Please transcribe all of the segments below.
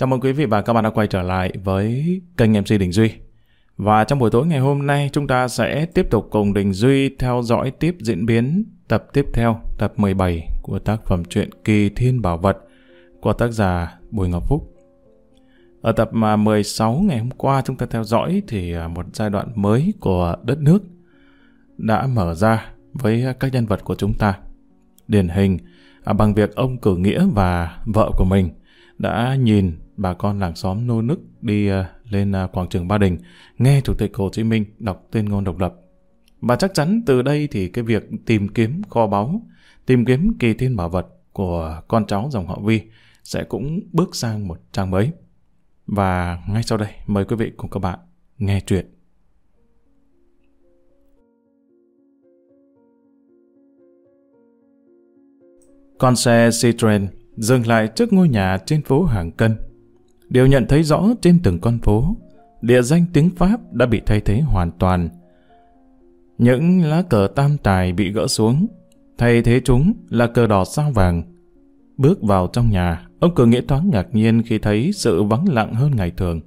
Chào mừng quý vị và các bạn đã quay trở lại với kênh MC Đình Duy. Và trong buổi tối ngày hôm nay chúng ta sẽ tiếp tục cùng Đình Duy theo dõi tiếp diễn biến tập tiếp theo, tập 17 của tác phẩm truyện Kỳ Thiên Bảo Vật của tác giả Bùi Ngọc Phúc. Ở tập mà 16 ngày hôm qua chúng ta theo dõi thì à, một giai đoạn mới của đất nước đã mở ra với các nhân vật của chúng ta. Điển hình à, bằng việc ông cử nghĩa và vợ của mình đã nhìn bà con làng xóm nô nức đi uh, lên uh, quảng trường Ba Đình nghe Chủ tịch Hồ Chí Minh đọc tuyên ngôn độc lập. Và chắc chắn từ đây thì cái việc tìm kiếm kho báu, tìm kiếm kỳ thiên bảo vật của con cháu dòng họ Vi sẽ cũng bước sang một trang mới. Và ngay sau đây mời quý vị cùng các bạn nghe chuyện. Con xe Citroen dừng lại trước ngôi nhà trên phố Hàng Cân. Điều nhận thấy rõ trên từng con phố, địa danh tiếng Pháp đã bị thay thế hoàn toàn. Những lá cờ tam tài bị gỡ xuống, thay thế chúng là cờ đỏ sao vàng. Bước vào trong nhà, ông cử nghĩa thoáng ngạc nhiên khi thấy sự vắng lặng hơn ngày thường.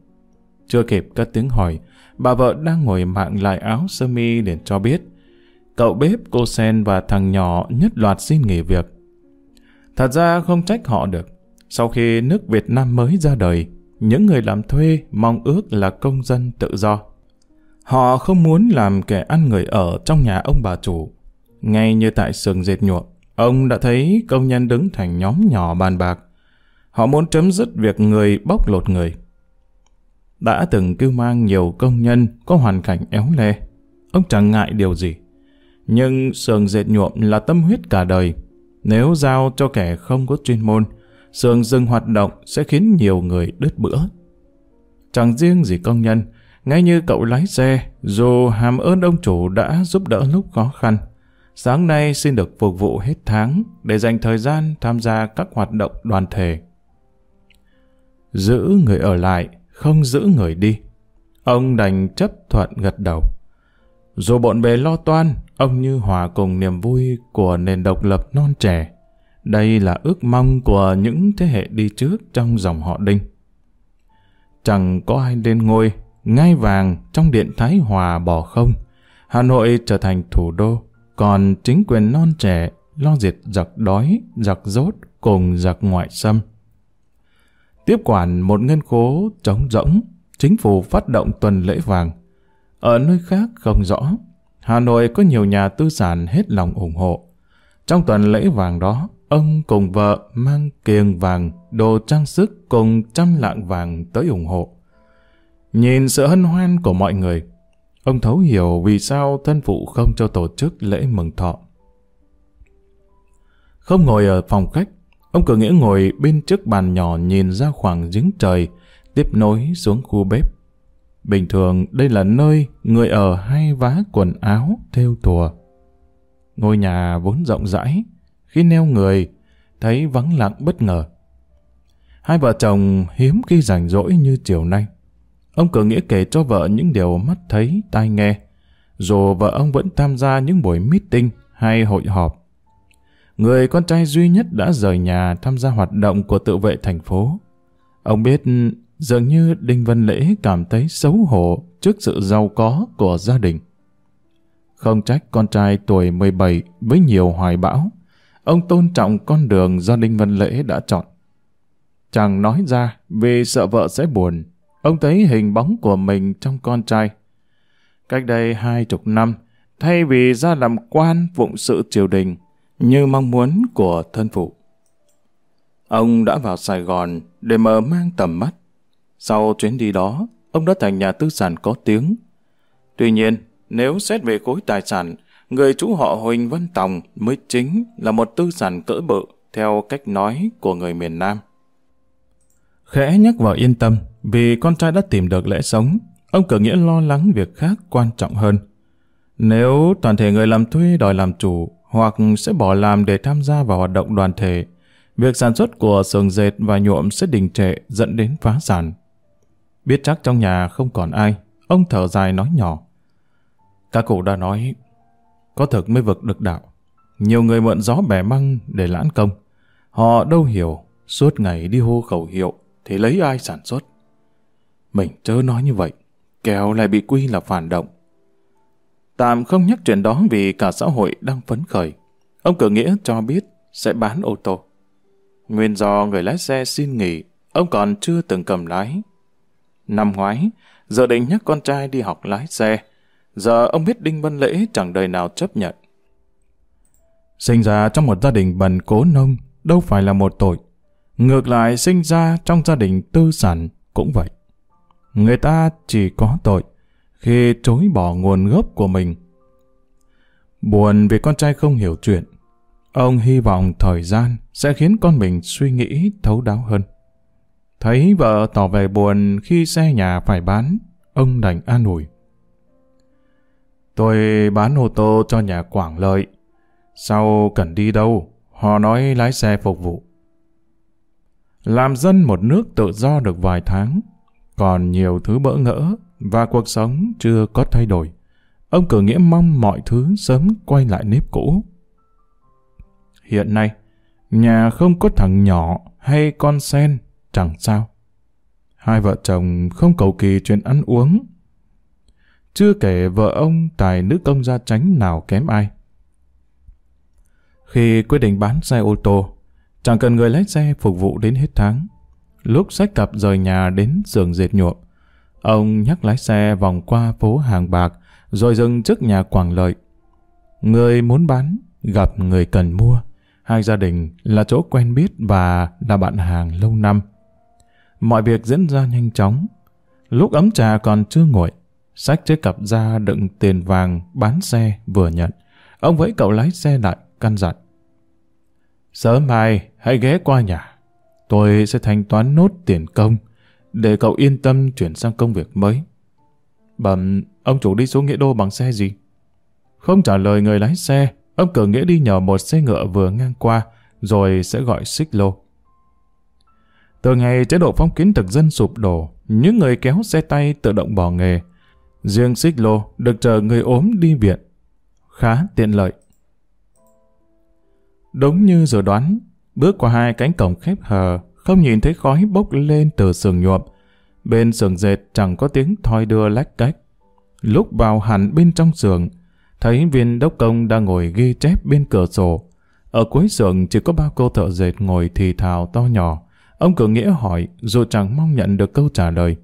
Chưa kịp cất tiếng hỏi, bà vợ đang ngồi mạng lại áo sơ mi để cho biết. Cậu bếp, cô Sen và thằng nhỏ nhất loạt xin nghỉ việc. Thật ra không trách họ được. Sau khi nước Việt Nam mới ra đời, những người làm thuê mong ước là công dân tự do. Họ không muốn làm kẻ ăn người ở trong nhà ông bà chủ. Ngay như tại sườn dệt nhuộm, ông đã thấy công nhân đứng thành nhóm nhỏ bàn bạc. Họ muốn chấm dứt việc người bóc lột người. Đã từng kêu mang nhiều công nhân có hoàn cảnh éo le. Ông chẳng ngại điều gì. Nhưng sườn dệt nhuộm là tâm huyết cả đời, nếu giao cho kẻ không có chuyên môn, sườn dừng hoạt động sẽ khiến nhiều người đứt bữa. Chẳng riêng gì công nhân, ngay như cậu lái xe, dù hàm ơn ông chủ đã giúp đỡ lúc khó khăn, sáng nay xin được phục vụ hết tháng để dành thời gian tham gia các hoạt động đoàn thể. Giữ người ở lại, không giữ người đi. Ông đành chấp thuận gật đầu. Dù bộn bề lo toan, ông như hòa cùng niềm vui của nền độc lập non trẻ. Đây là ước mong của những thế hệ đi trước trong dòng họ Đinh. Chẳng có ai lên ngôi, ngai vàng trong điện Thái Hòa bỏ không. Hà Nội trở thành thủ đô, còn chính quyền non trẻ lo diệt giặc đói, giặc rốt cùng giặc ngoại xâm. Tiếp quản một ngân khố trống rỗng, chính phủ phát động tuần lễ vàng, ở nơi khác không rõ, Hà Nội có nhiều nhà tư sản hết lòng ủng hộ. Trong tuần lễ vàng đó, ông cùng vợ mang kiềng vàng, đồ trang sức cùng trăm lạng vàng tới ủng hộ. Nhìn sự hân hoan của mọi người, ông thấu hiểu vì sao thân phụ không cho tổ chức lễ mừng thọ. Không ngồi ở phòng khách, ông cử nghĩa ngồi bên trước bàn nhỏ nhìn ra khoảng giếng trời, tiếp nối xuống khu bếp. Bình thường đây là nơi người ở hay vá quần áo, theo thùa. Ngôi nhà vốn rộng rãi, khi neo người, thấy vắng lặng bất ngờ. Hai vợ chồng hiếm khi rảnh rỗi như chiều nay. Ông cử nghĩa kể cho vợ những điều mắt thấy, tai nghe, dù vợ ông vẫn tham gia những buổi meeting hay hội họp. Người con trai duy nhất đã rời nhà tham gia hoạt động của tự vệ thành phố. Ông biết Dường như Đinh Văn Lễ cảm thấy xấu hổ trước sự giàu có của gia đình. Không trách con trai tuổi 17 với nhiều hoài bão, ông tôn trọng con đường do Đinh Văn Lễ đã chọn. Chàng nói ra vì sợ vợ sẽ buồn, ông thấy hình bóng của mình trong con trai. Cách đây hai chục năm, thay vì ra làm quan phụng sự triều đình như mong muốn của thân phụ. Ông đã vào Sài Gòn để mở mang tầm mắt sau chuyến đi đó, ông đã thành nhà tư sản có tiếng. Tuy nhiên, nếu xét về khối tài sản, người chú họ Huỳnh Văn Tòng mới chính là một tư sản cỡ bự theo cách nói của người miền Nam. Khẽ nhắc vào yên tâm, vì con trai đã tìm được lẽ sống, ông cử nghĩa lo lắng việc khác quan trọng hơn. Nếu toàn thể người làm thuê đòi làm chủ hoặc sẽ bỏ làm để tham gia vào hoạt động đoàn thể, việc sản xuất của sườn dệt và nhuộm sẽ đình trệ dẫn đến phá sản. Biết chắc trong nhà không còn ai, ông thở dài nói nhỏ. Các cụ đã nói, có thực mới vực được đạo. Nhiều người mượn gió bẻ măng để lãn công. Họ đâu hiểu, suốt ngày đi hô khẩu hiệu, thì lấy ai sản xuất? Mình chớ nói như vậy, kéo lại bị quy là phản động. Tạm không nhắc chuyện đó vì cả xã hội đang phấn khởi. Ông cử nghĩa cho biết sẽ bán ô tô. Nguyên do người lái xe xin nghỉ, ông còn chưa từng cầm lái. Năm ngoái, giờ định nhắc con trai đi học lái xe. Giờ ông biết Đinh Văn Lễ chẳng đời nào chấp nhận. Sinh ra trong một gia đình bần cố nông đâu phải là một tội. Ngược lại sinh ra trong gia đình tư sản cũng vậy. Người ta chỉ có tội khi chối bỏ nguồn gốc của mình. Buồn vì con trai không hiểu chuyện. Ông hy vọng thời gian sẽ khiến con mình suy nghĩ thấu đáo hơn. Thấy vợ tỏ vẻ buồn khi xe nhà phải bán, ông đành an ủi. Tôi bán ô tô cho nhà Quảng Lợi. Sau cần đi đâu, họ nói lái xe phục vụ. Làm dân một nước tự do được vài tháng, còn nhiều thứ bỡ ngỡ và cuộc sống chưa có thay đổi. Ông cử nghĩa mong mọi thứ sớm quay lại nếp cũ. Hiện nay, nhà không có thằng nhỏ hay con sen, chẳng sao. Hai vợ chồng không cầu kỳ chuyện ăn uống. Chưa kể vợ ông tài nữ công gia tránh nào kém ai. Khi quyết định bán xe ô tô, chẳng cần người lái xe phục vụ đến hết tháng. Lúc sách cặp rời nhà đến giường dệt nhuộm, ông nhắc lái xe vòng qua phố hàng bạc rồi dừng trước nhà Quảng Lợi. Người muốn bán, gặp người cần mua. Hai gia đình là chỗ quen biết và là bạn hàng lâu năm. Mọi việc diễn ra nhanh chóng. Lúc ấm trà còn chưa nguội, sách chiếc cặp ra đựng tiền vàng bán xe vừa nhận. Ông với cậu lái xe lại, căn dặn. Sớm mai, hãy ghé qua nhà. Tôi sẽ thanh toán nốt tiền công, để cậu yên tâm chuyển sang công việc mới. Bẩm, ông chủ đi xuống Nghĩa Đô bằng xe gì? Không trả lời người lái xe, ông cử Nghĩa đi nhờ một xe ngựa vừa ngang qua, rồi sẽ gọi xích lô. Từ ngày chế độ phong kiến thực dân sụp đổ, những người kéo xe tay tự động bỏ nghề. Riêng xích lô được chờ người ốm đi viện. Khá tiện lợi. Đúng như dự đoán, bước qua hai cánh cổng khép hờ, không nhìn thấy khói bốc lên từ sườn nhuộm. Bên sườn dệt chẳng có tiếng thoi đưa lách cách. Lúc vào hẳn bên trong sườn, thấy viên đốc công đang ngồi ghi chép bên cửa sổ. Ở cuối sườn chỉ có ba cô thợ dệt ngồi thì thào to nhỏ. Ông cửa nghĩa hỏi dù chẳng mong nhận được câu trả lời.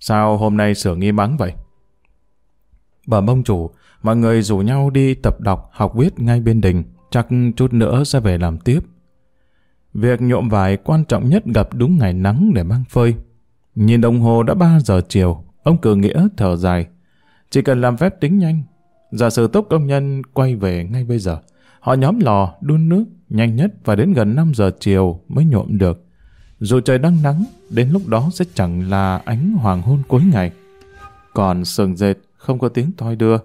Sao hôm nay sửa nghi mắng vậy? Bà mông chủ, mọi người rủ nhau đi tập đọc, học viết ngay bên đình, chắc chút nữa sẽ về làm tiếp. Việc nhộm vải quan trọng nhất gặp đúng ngày nắng để mang phơi. Nhìn đồng hồ đã 3 giờ chiều, ông cử nghĩa thở dài. Chỉ cần làm phép tính nhanh, giả sử tốc công nhân quay về ngay bây giờ. Họ nhóm lò, đun nước, nhanh nhất và đến gần 5 giờ chiều mới nhộm được. Dù trời đang nắng, đến lúc đó sẽ chẳng là ánh hoàng hôn cuối ngày. Còn sườn dệt không có tiếng thoi đưa,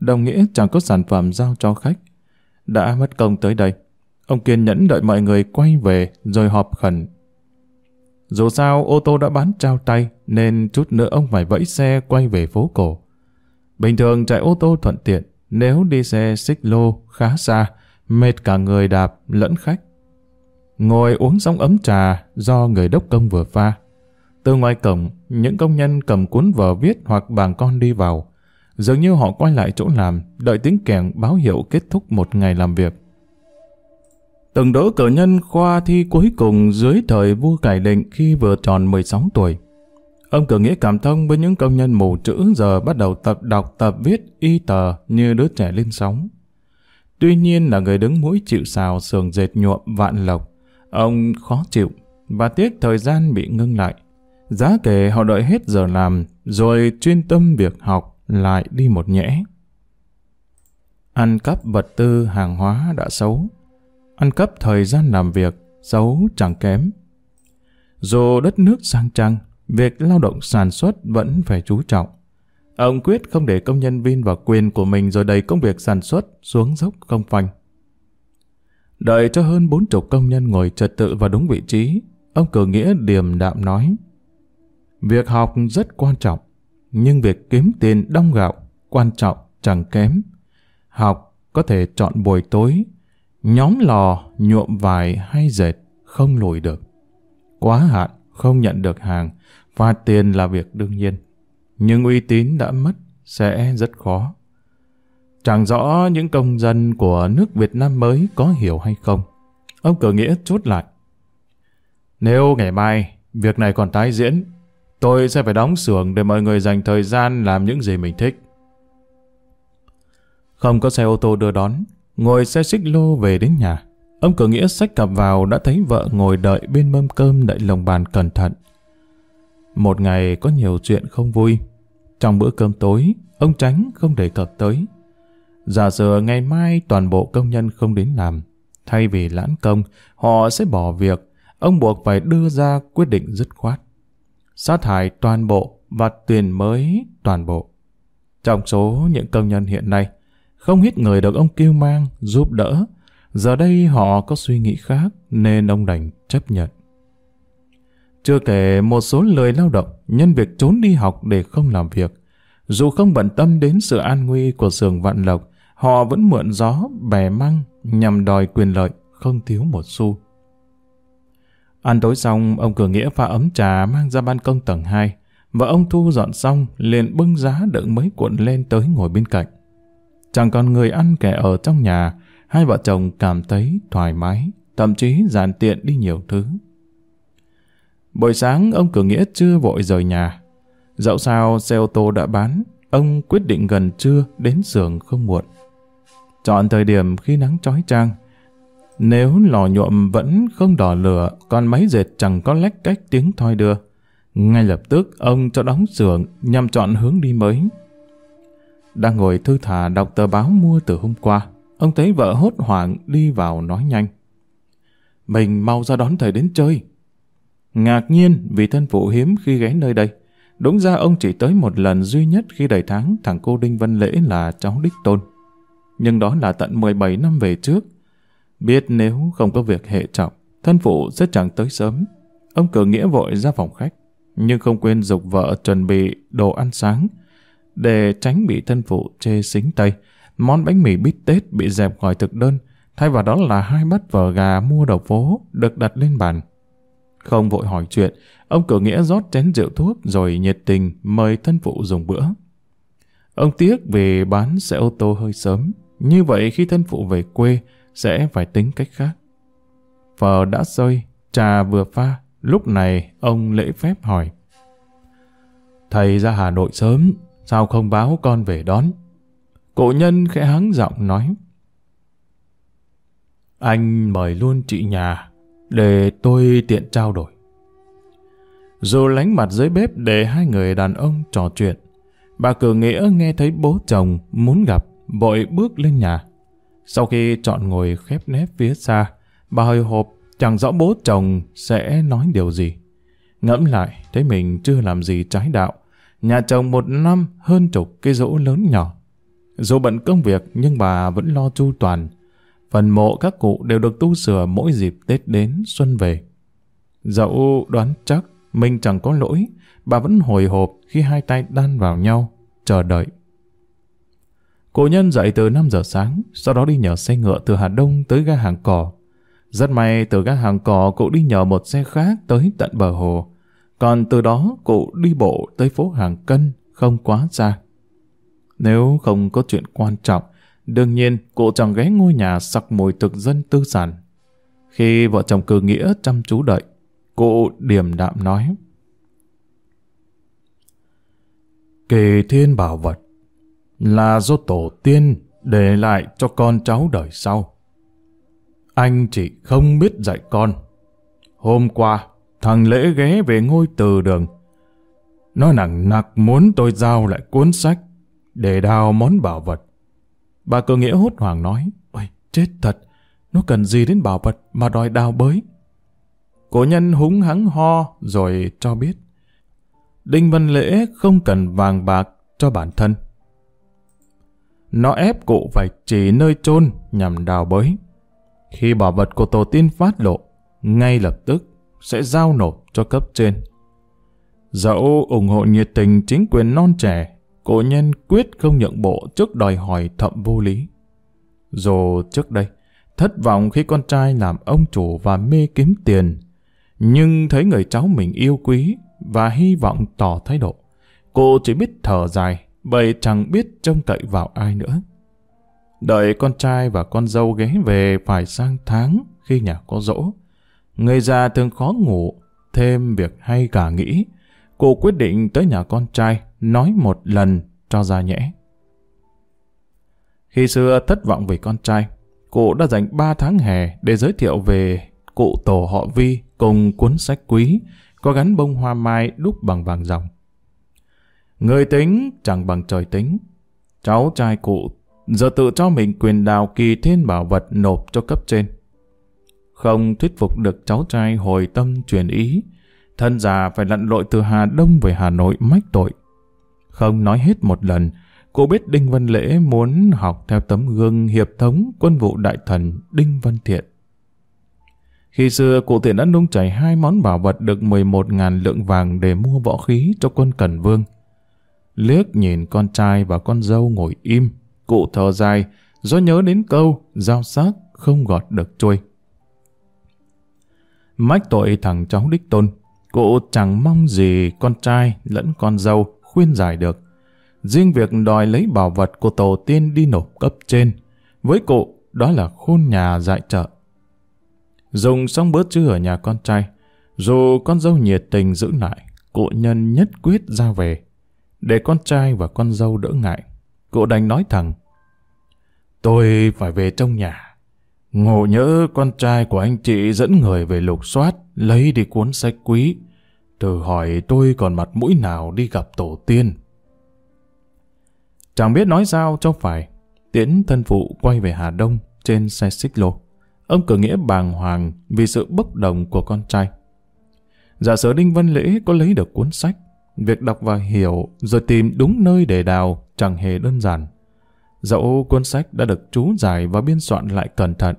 đồng nghĩa chẳng có sản phẩm giao cho khách. Đã mất công tới đây, ông kiên nhẫn đợi mọi người quay về rồi họp khẩn. Dù sao ô tô đã bán trao tay nên chút nữa ông phải vẫy xe quay về phố cổ. Bình thường chạy ô tô thuận tiện, nếu đi xe xích lô khá xa, mệt cả người đạp lẫn khách. Ngồi uống xong ấm trà do người đốc công vừa pha. Từ ngoài cổng, những công nhân cầm cuốn vở viết hoặc bảng con đi vào. Dường như họ quay lại chỗ làm, đợi tiếng kèn báo hiệu kết thúc một ngày làm việc. Từng đỗ cử nhân khoa thi cuối cùng dưới thời vua cải định khi vừa tròn 16 tuổi. Ông cử nghĩa cảm thông với những công nhân mù chữ giờ bắt đầu tập đọc tập viết y tờ như đứa trẻ lên sóng. Tuy nhiên là người đứng mũi chịu xào sườn dệt nhuộm vạn lộc. Ông khó chịu và tiếc thời gian bị ngưng lại. Giá kể họ đợi hết giờ làm rồi chuyên tâm việc học lại đi một nhẽ. Ăn cắp vật tư hàng hóa đã xấu. Ăn cắp thời gian làm việc xấu chẳng kém. Dù đất nước sang trăng, việc lao động sản xuất vẫn phải chú trọng. Ông quyết không để công nhân viên vào quyền của mình rồi đẩy công việc sản xuất xuống dốc không phanh. Đợi cho hơn bốn chục công nhân ngồi trật tự vào đúng vị trí, ông cử nghĩa điềm đạm nói. Việc học rất quan trọng, nhưng việc kiếm tiền đong gạo quan trọng chẳng kém. Học có thể chọn buổi tối, nhóm lò, nhuộm vải hay dệt không lùi được. Quá hạn không nhận được hàng, phạt tiền là việc đương nhiên. Nhưng uy tín đã mất, sẽ rất khó. Chẳng rõ những công dân của nước Việt Nam mới có hiểu hay không. Ông cử nghĩa chốt lại. Nếu ngày mai việc này còn tái diễn, tôi sẽ phải đóng xưởng để mọi người dành thời gian làm những gì mình thích. Không có xe ô tô đưa đón, ngồi xe xích lô về đến nhà. Ông cử nghĩa xách cặp vào đã thấy vợ ngồi đợi bên mâm cơm đậy lồng bàn cẩn thận. Một ngày có nhiều chuyện không vui. Trong bữa cơm tối, ông tránh không đề cập tới. Giả sử ngày mai toàn bộ công nhân không đến làm, thay vì lãn công, họ sẽ bỏ việc, ông buộc phải đưa ra quyết định dứt khoát. Sát hại toàn bộ và tiền mới toàn bộ. Trong số những công nhân hiện nay, không ít người được ông kêu mang, giúp đỡ. Giờ đây họ có suy nghĩ khác nên ông đành chấp nhận. Chưa kể một số lười lao động nhân việc trốn đi học để không làm việc. Dù không bận tâm đến sự an nguy của sưởng vạn lộc, họ vẫn mượn gió, bè măng nhằm đòi quyền lợi, không thiếu một xu. Ăn tối xong, ông Cửa Nghĩa pha ấm trà mang ra ban công tầng 2. Và ông Thu dọn xong, liền bưng giá đựng mấy cuộn lên tới ngồi bên cạnh. Chẳng còn người ăn kẻ ở trong nhà, hai vợ chồng cảm thấy thoải mái, thậm chí giản tiện đi nhiều thứ. Buổi sáng ông Cửa Nghĩa chưa vội rời nhà. Dẫu sao xe ô tô đã bán, ông quyết định gần trưa đến xưởng không muộn. Chọn thời điểm khi nắng chói chang. Nếu lò nhuộm vẫn không đỏ lửa, còn máy dệt chẳng có lách cách tiếng thoi đưa. Ngay lập tức ông cho đóng xưởng nhằm chọn hướng đi mới. Đang ngồi thư thả đọc tờ báo mua từ hôm qua, ông thấy vợ hốt hoảng đi vào nói nhanh. Mình mau ra đón thầy đến chơi. Ngạc nhiên vì thân phụ hiếm khi ghé nơi đây. Đúng ra ông chỉ tới một lần duy nhất khi đầy tháng thằng cô Đinh Văn Lễ là cháu đích tôn. Nhưng đó là tận 17 năm về trước. Biết nếu không có việc hệ trọng, thân phụ sẽ chẳng tới sớm. Ông cử nghĩa vội ra phòng khách, nhưng không quên dục vợ chuẩn bị đồ ăn sáng, để tránh bị thân phụ chê xính tay. Món bánh mì bít tết bị dẹp khỏi thực đơn, thay vào đó là hai bát vở gà mua đầu phố được đặt lên bàn. Không vội hỏi chuyện, ông cử nghĩa rót chén rượu thuốc rồi nhiệt tình mời thân phụ dùng bữa. Ông tiếc vì bán xe ô tô hơi sớm, như vậy khi thân phụ về quê sẽ phải tính cách khác. Phở đã rơi trà vừa pha, lúc này ông lễ phép hỏi. Thầy ra Hà Nội sớm, sao không báo con về đón? Cụ nhân khẽ hắng giọng nói. Anh mời luôn chị nhà, để tôi tiện trao đổi. Dù lánh mặt dưới bếp để hai người đàn ông trò chuyện, bà cử nghĩa nghe thấy bố chồng muốn gặp, vội bước lên nhà. Sau khi chọn ngồi khép nép phía xa, bà hồi hộp chẳng rõ bố chồng sẽ nói điều gì. Ngẫm lại, thấy mình chưa làm gì trái đạo. Nhà chồng một năm hơn chục cái rỗ lớn nhỏ. Dù bận công việc nhưng bà vẫn lo chu toàn, Phần mộ các cụ đều được tu sửa mỗi dịp Tết đến xuân về. Dẫu đoán chắc mình chẳng có lỗi, bà vẫn hồi hộp khi hai tay đan vào nhau, chờ đợi cô nhân dậy từ 5 giờ sáng, sau đó đi nhờ xe ngựa từ Hà Đông tới ga hàng cỏ. Rất may từ ga hàng cỏ cụ đi nhờ một xe khác tới tận bờ hồ. Còn từ đó cụ đi bộ tới phố hàng cân, không quá xa. Nếu không có chuyện quan trọng, Đương nhiên, cụ chẳng ghé ngôi nhà sặc mùi thực dân tư sản. Khi vợ chồng cử nghĩa chăm chú đợi, cụ điềm đạm nói. Kỳ thiên bảo vật là do tổ tiên để lại cho con cháu đời sau. Anh chỉ không biết dạy con. Hôm qua, thằng Lễ ghé về ngôi từ đường. Nó nặng nặc muốn tôi giao lại cuốn sách để đào món bảo vật. Bà cơ nghĩa hốt hoảng nói, Ôi, chết thật, nó cần gì đến bảo vật mà đòi đào bới. Cổ nhân húng hắng ho rồi cho biết. Đinh Văn Lễ không cần vàng bạc cho bản thân. Nó ép cụ phải chỉ nơi chôn nhằm đào bới. Khi bảo vật của tổ tiên phát lộ, ngay lập tức sẽ giao nộp cho cấp trên. Dẫu ủng hộ nhiệt tình chính quyền non trẻ cổ nhân quyết không nhượng bộ trước đòi hỏi thậm vô lý. Dù trước đây, thất vọng khi con trai làm ông chủ và mê kiếm tiền, nhưng thấy người cháu mình yêu quý và hy vọng tỏ thái độ. Cô chỉ biết thở dài, bởi chẳng biết trông cậy vào ai nữa. Đợi con trai và con dâu ghé về phải sang tháng khi nhà có dỗ. Người già thường khó ngủ, thêm việc hay cả nghĩ. Cô quyết định tới nhà con trai, nói một lần cho ra nhẽ. Khi xưa thất vọng về con trai, cụ đã dành 3 tháng hè để giới thiệu về cụ tổ họ Vi cùng cuốn sách quý có gắn bông hoa mai đúc bằng vàng ròng. Người tính chẳng bằng trời tính. Cháu trai cụ giờ tự cho mình quyền đào kỳ thiên bảo vật nộp cho cấp trên. Không thuyết phục được cháu trai hồi tâm truyền ý, thân già phải lặn lội từ Hà Đông về Hà Nội mách tội. Không nói hết một lần, cô biết Đinh Văn Lễ muốn học theo tấm gương hiệp thống quân vụ đại thần Đinh Văn Thiện. Khi xưa, cụ Thiện đã nung chảy hai món bảo vật được 11.000 lượng vàng để mua võ khí cho quân Cần Vương. Liếc nhìn con trai và con dâu ngồi im, cụ thở dài, do nhớ đến câu, giao xác không gọt được trôi. Mách tội thằng cháu đích tôn, cụ chẳng mong gì con trai lẫn con dâu khuyên giải được. Riêng việc đòi lấy bảo vật của tổ tiên đi nộp cấp trên, với cụ đó là khôn nhà dạy trợ. Dùng xong bữa trưa ở nhà con trai, dù con dâu nhiệt tình giữ lại, cụ nhân nhất quyết ra về. Để con trai và con dâu đỡ ngại, cụ đành nói thẳng. Tôi phải về trong nhà. Ngộ nhớ con trai của anh chị dẫn người về lục soát, lấy đi cuốn sách quý. Từ hỏi tôi còn mặt mũi nào đi gặp tổ tiên. Chẳng biết nói sao cho phải. Tiễn thân phụ quay về Hà Đông trên xe xích lô. Ông cử nghĩa bàng hoàng vì sự bốc đồng của con trai. Giả sử Đinh Văn Lễ có lấy được cuốn sách, việc đọc và hiểu rồi tìm đúng nơi để đào chẳng hề đơn giản. Dẫu cuốn sách đã được chú giải và biên soạn lại cẩn thận.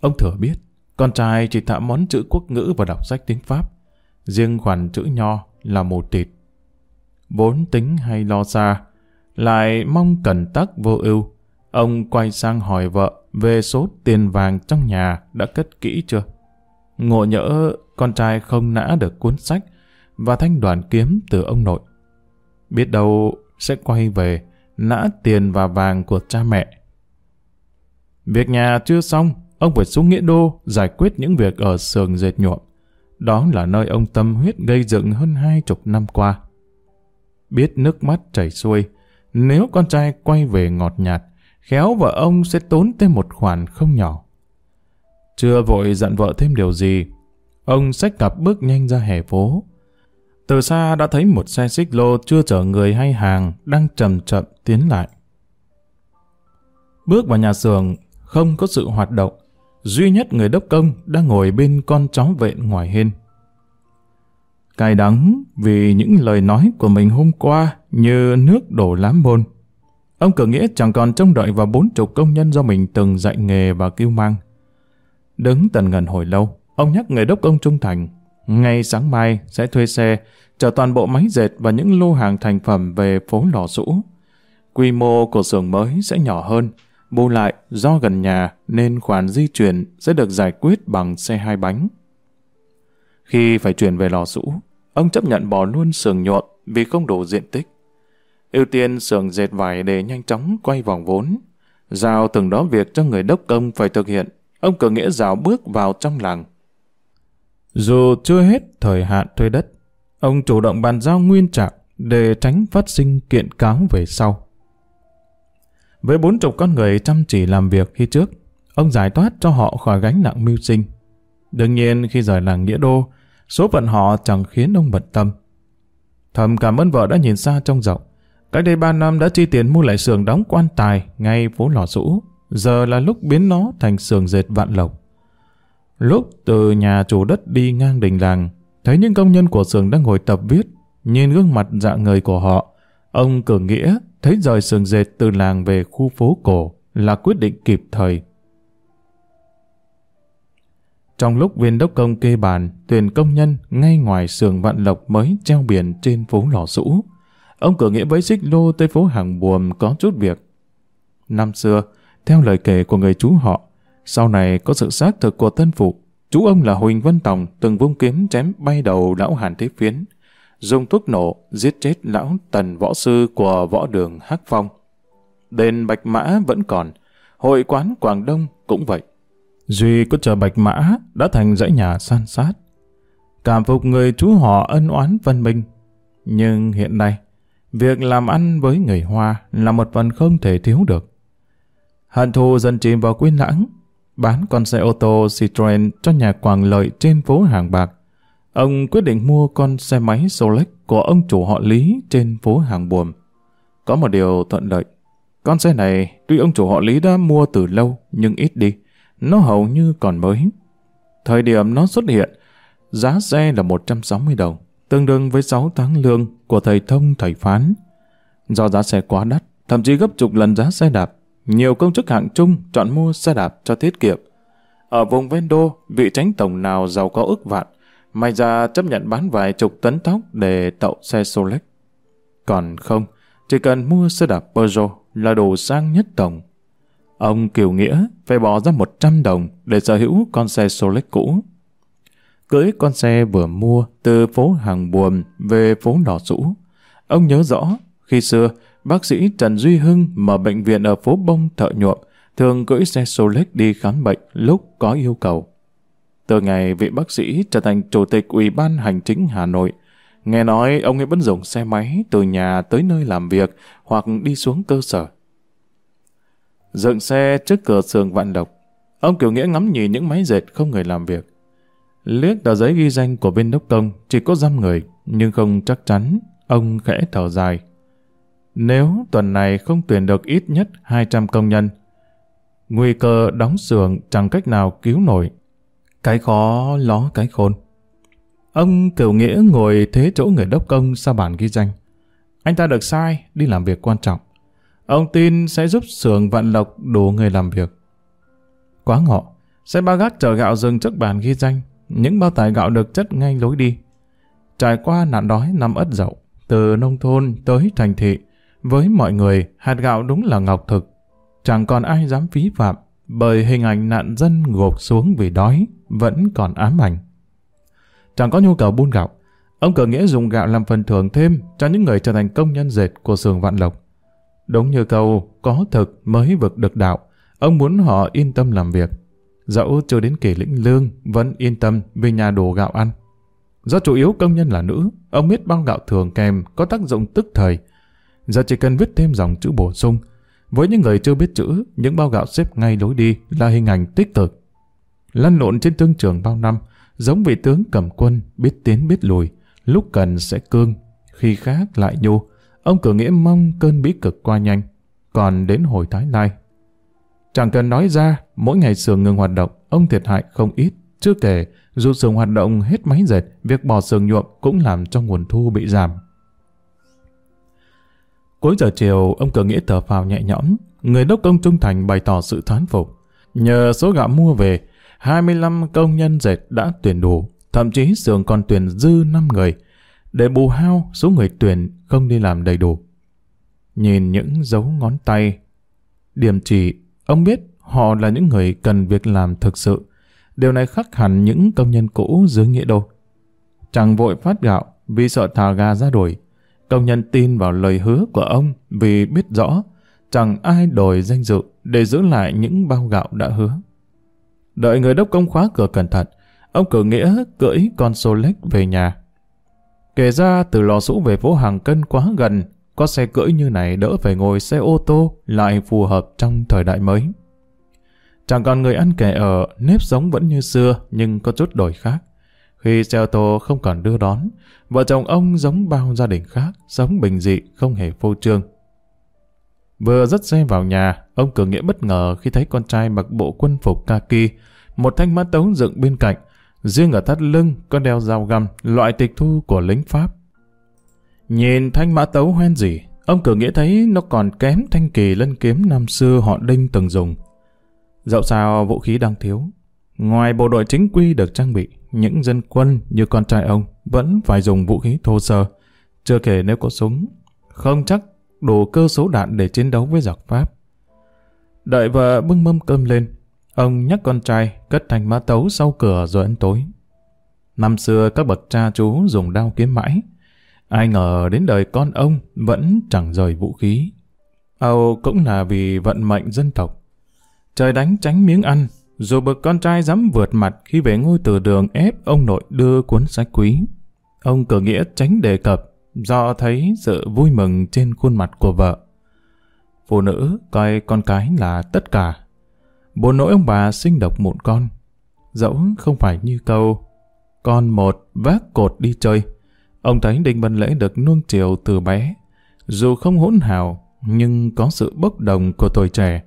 Ông thừa biết, con trai chỉ thạo món chữ quốc ngữ và đọc sách tiếng Pháp. Riêng khoản chữ nho là một tịt. Vốn tính hay lo xa, lại mong cần tắc vô ưu. Ông quay sang hỏi vợ về số tiền vàng trong nhà đã cất kỹ chưa. Ngộ nhỡ con trai không nã được cuốn sách và thanh đoàn kiếm từ ông nội. Biết đâu sẽ quay về nã tiền và vàng của cha mẹ. Việc nhà chưa xong, ông phải xuống Nghĩa Đô giải quyết những việc ở sườn dệt nhuộm. Đó là nơi ông tâm huyết gây dựng hơn hai chục năm qua. Biết nước mắt chảy xuôi, nếu con trai quay về ngọt nhạt, khéo vợ ông sẽ tốn thêm một khoản không nhỏ. Chưa vội dặn vợ thêm điều gì, ông xách cặp bước nhanh ra hè phố. Từ xa đã thấy một xe xích lô chưa chở người hay hàng đang chậm chậm tiến lại. Bước vào nhà xưởng, không có sự hoạt động, duy nhất người đốc công đang ngồi bên con chó vệ ngoài hiên. Cay đắng vì những lời nói của mình hôm qua như nước đổ lám môn. Ông cử nghĩa chẳng còn trông đợi vào bốn chục công nhân do mình từng dạy nghề và kêu mang. Đứng tần ngần hồi lâu, ông nhắc người đốc công trung thành. Ngay sáng mai sẽ thuê xe, chở toàn bộ máy dệt và những lô hàng thành phẩm về phố lò sũ. Quy mô của xưởng mới sẽ nhỏ hơn, bù lại do gần nhà nên khoản di chuyển sẽ được giải quyết bằng xe hai bánh. Khi phải chuyển về lò sũ, ông chấp nhận bỏ luôn xưởng nhuộm vì không đủ diện tích. Ưu tiên xưởng dệt vải để nhanh chóng quay vòng vốn. Giao từng đó việc cho người đốc công phải thực hiện, ông cử nghĩa rào bước vào trong làng. Dù chưa hết thời hạn thuê đất, ông chủ động bàn giao nguyên trạng để tránh phát sinh kiện cáo về sau. Với bốn chục con người chăm chỉ làm việc khi trước, ông giải thoát cho họ khỏi gánh nặng mưu sinh. Đương nhiên khi rời làng Nghĩa Đô, số phận họ chẳng khiến ông bận tâm. Thầm cảm ơn vợ đã nhìn xa trong rộng. Cách đây ba năm đã chi tiền mua lại xưởng đóng quan tài ngay phố lò sũ. Giờ là lúc biến nó thành xưởng dệt vạn lộc. Lúc từ nhà chủ đất đi ngang đình làng, thấy những công nhân của xưởng đang ngồi tập viết, nhìn gương mặt dạng người của họ, ông cử nghĩa thấy rời xưởng dệt từ làng về khu phố cổ là quyết định kịp thời. Trong lúc viên đốc công kê bàn, tuyển công nhân ngay ngoài xưởng vạn lộc mới treo biển trên phố lò sũ. Ông cử nghĩa với xích lô tới phố hàng buồm có chút việc. Năm xưa, theo lời kể của người chú họ, sau này có sự xác thực của thân phụ, chú ông là Huỳnh Văn Tòng từng vung kiếm chém bay đầu lão Hàn Thế Phiến, dùng thuốc nổ giết chết lão tần võ sư của võ đường Hắc Phong. Đền Bạch Mã vẫn còn, hội quán Quảng Đông cũng vậy. Duy có chờ Bạch Mã đã thành dãy nhà san sát. Cảm phục người chú họ ân oán văn minh. Nhưng hiện nay, việc làm ăn với người Hoa là một phần không thể thiếu được. Hận thù dần chìm vào quyên lãng, bán con xe ô tô Citroen cho nhà Quảng Lợi trên phố Hàng Bạc. Ông quyết định mua con xe máy Solex của ông chủ họ Lý trên phố Hàng Buồm. Có một điều thuận lợi. Con xe này tuy ông chủ họ Lý đã mua từ lâu nhưng ít đi. Nó hầu như còn mới. Thời điểm nó xuất hiện, giá xe là 160 đồng, tương đương với 6 tháng lương của thầy thông thầy phán. Do giá xe quá đắt, thậm chí gấp chục lần giá xe đạp, nhiều công chức hạng trung chọn mua xe đạp cho tiết kiệm. Ở vùng ven đô, vị tránh tổng nào giàu có ức vạn, may ra chấp nhận bán vài chục tấn tóc để tậu xe Solex. Còn không, chỉ cần mua xe đạp Peugeot là đồ sang nhất tổng. Ông Kiều Nghĩa phải bỏ ra 100 đồng để sở hữu con xe Solex cũ. Cưới con xe vừa mua từ phố Hàng Buồm về phố Đỏ Sũ. Ông nhớ rõ, khi xưa, bác sĩ Trần Duy Hưng mở bệnh viện ở phố Bông Thợ Nhuộm thường cưỡi xe Solex đi khám bệnh lúc có yêu cầu. Từ ngày vị bác sĩ trở thành chủ tịch Ủy ban Hành chính Hà Nội, nghe nói ông ấy vẫn dùng xe máy từ nhà tới nơi làm việc hoặc đi xuống cơ sở. Dựng xe trước cửa xưởng vạn độc, ông Kiều Nghĩa ngắm nhìn những máy dệt không người làm việc. Liếc tờ giấy ghi danh của bên đốc công chỉ có dăm người, nhưng không chắc chắn, ông khẽ thở dài. Nếu tuần này không tuyển được ít nhất 200 công nhân, nguy cơ đóng xưởng chẳng cách nào cứu nổi. Cái khó ló cái khôn. Ông Cửu Nghĩa ngồi thế chỗ người đốc công sau bản ghi danh. Anh ta được sai, đi làm việc quan trọng. Ông tin sẽ giúp xưởng vạn lộc đủ người làm việc. Quá ngọ, xe ba gác chở gạo dừng trước bàn ghi danh. Những bao tải gạo được chất ngay lối đi. Trải qua nạn đói năm ất dậu, từ nông thôn tới thành thị, với mọi người, hạt gạo đúng là ngọc thực. Chẳng còn ai dám phí phạm, bởi hình ảnh nạn dân gục xuống vì đói vẫn còn ám ảnh. Chẳng có nhu cầu buôn gạo, ông cờ nghĩa dùng gạo làm phần thưởng thêm cho những người trở thành công nhân dệt của xưởng Vạn Lộc. Đúng như câu có thực mới vực được đạo, ông muốn họ yên tâm làm việc. Dẫu chưa đến kỳ lĩnh lương, vẫn yên tâm vì nhà đồ gạo ăn. Do chủ yếu công nhân là nữ, ông biết bao gạo thường kèm có tác dụng tức thời, Giờ chỉ cần viết thêm dòng chữ bổ sung. Với những người chưa biết chữ, những bao gạo xếp ngay lối đi là hình ảnh tích cực. Lăn lộn trên thương trường bao năm, giống vị tướng cầm quân, biết tiến biết lùi, lúc cần sẽ cương, khi khác lại nhu. Ông cử nghĩa mong cơn bí cực qua nhanh, còn đến hồi Thái Lai. Chẳng cần nói ra, mỗi ngày sườn ngừng hoạt động, ông thiệt hại không ít. Chưa kể, dù sườn hoạt động hết máy dệt, việc bỏ sườn nhuộm cũng làm cho nguồn thu bị giảm. Cuối giờ chiều, ông cờ nghĩa thở phào nhẹ nhõm. Người đốc công trung thành bày tỏ sự thán phục. Nhờ số gạo mua về, 25 công nhân dệt đã tuyển đủ, thậm chí xưởng còn tuyển dư 5 người. Để bù hao, số người tuyển không đi làm đầy đủ. Nhìn những dấu ngón tay, điểm chỉ, ông biết họ là những người cần việc làm thực sự. Điều này khắc hẳn những công nhân cũ dưới nghĩa đô. Chẳng vội phát gạo vì sợ thả gà ra đuổi, Công nhân tin vào lời hứa của ông vì biết rõ chẳng ai đổi danh dự để giữ lại những bao gạo đã hứa. Đợi người đốc công khóa cửa cẩn thận, ông cử nghĩa cưỡi con Solex về nhà. Kể ra từ lò sũ về phố Hàng Cân quá gần, có xe cưỡi như này đỡ phải ngồi xe ô tô lại phù hợp trong thời đại mới. Chẳng còn người ăn kẻ ở, nếp sống vẫn như xưa nhưng có chút đổi khác. Khi xe ô tô không còn đưa đón, vợ chồng ông giống bao gia đình khác, sống bình dị, không hề phô trương. Vừa dắt xe vào nhà, ông Cường Nghĩa bất ngờ khi thấy con trai mặc bộ quân phục kaki, một thanh mã tấu dựng bên cạnh, riêng ở thắt lưng có đeo dao găm, loại tịch thu của lính Pháp. Nhìn thanh mã tấu hoen gì, ông Cường Nghĩa thấy nó còn kém thanh kỳ lân kiếm năm xưa họ Đinh từng dùng. Dẫu sao vũ khí đang thiếu, ngoài bộ đội chính quy được trang bị, những dân quân như con trai ông vẫn phải dùng vũ khí thô sơ. Chưa kể nếu có súng, không chắc đủ cơ số đạn để chiến đấu với giặc Pháp. Đợi vợ bưng mâm cơm lên, Ông nhắc con trai cất thành mã tấu sau cửa rồi ăn tối. Năm xưa các bậc cha chú dùng đao kiếm mãi. Ai ngờ đến đời con ông vẫn chẳng rời vũ khí. Âu cũng là vì vận mệnh dân tộc. Trời đánh tránh miếng ăn, dù bậc con trai dám vượt mặt khi về ngôi từ đường ép ông nội đưa cuốn sách quý. Ông cử nghĩa tránh đề cập do thấy sự vui mừng trên khuôn mặt của vợ. Phụ nữ coi con cái là tất cả. Bố nỗi ông bà sinh độc một con. Dẫu không phải như câu con một vác cột đi chơi. Ông thấy Đinh Văn Lễ được nuông chiều từ bé. Dù không hỗn hào, nhưng có sự bốc đồng của tuổi trẻ.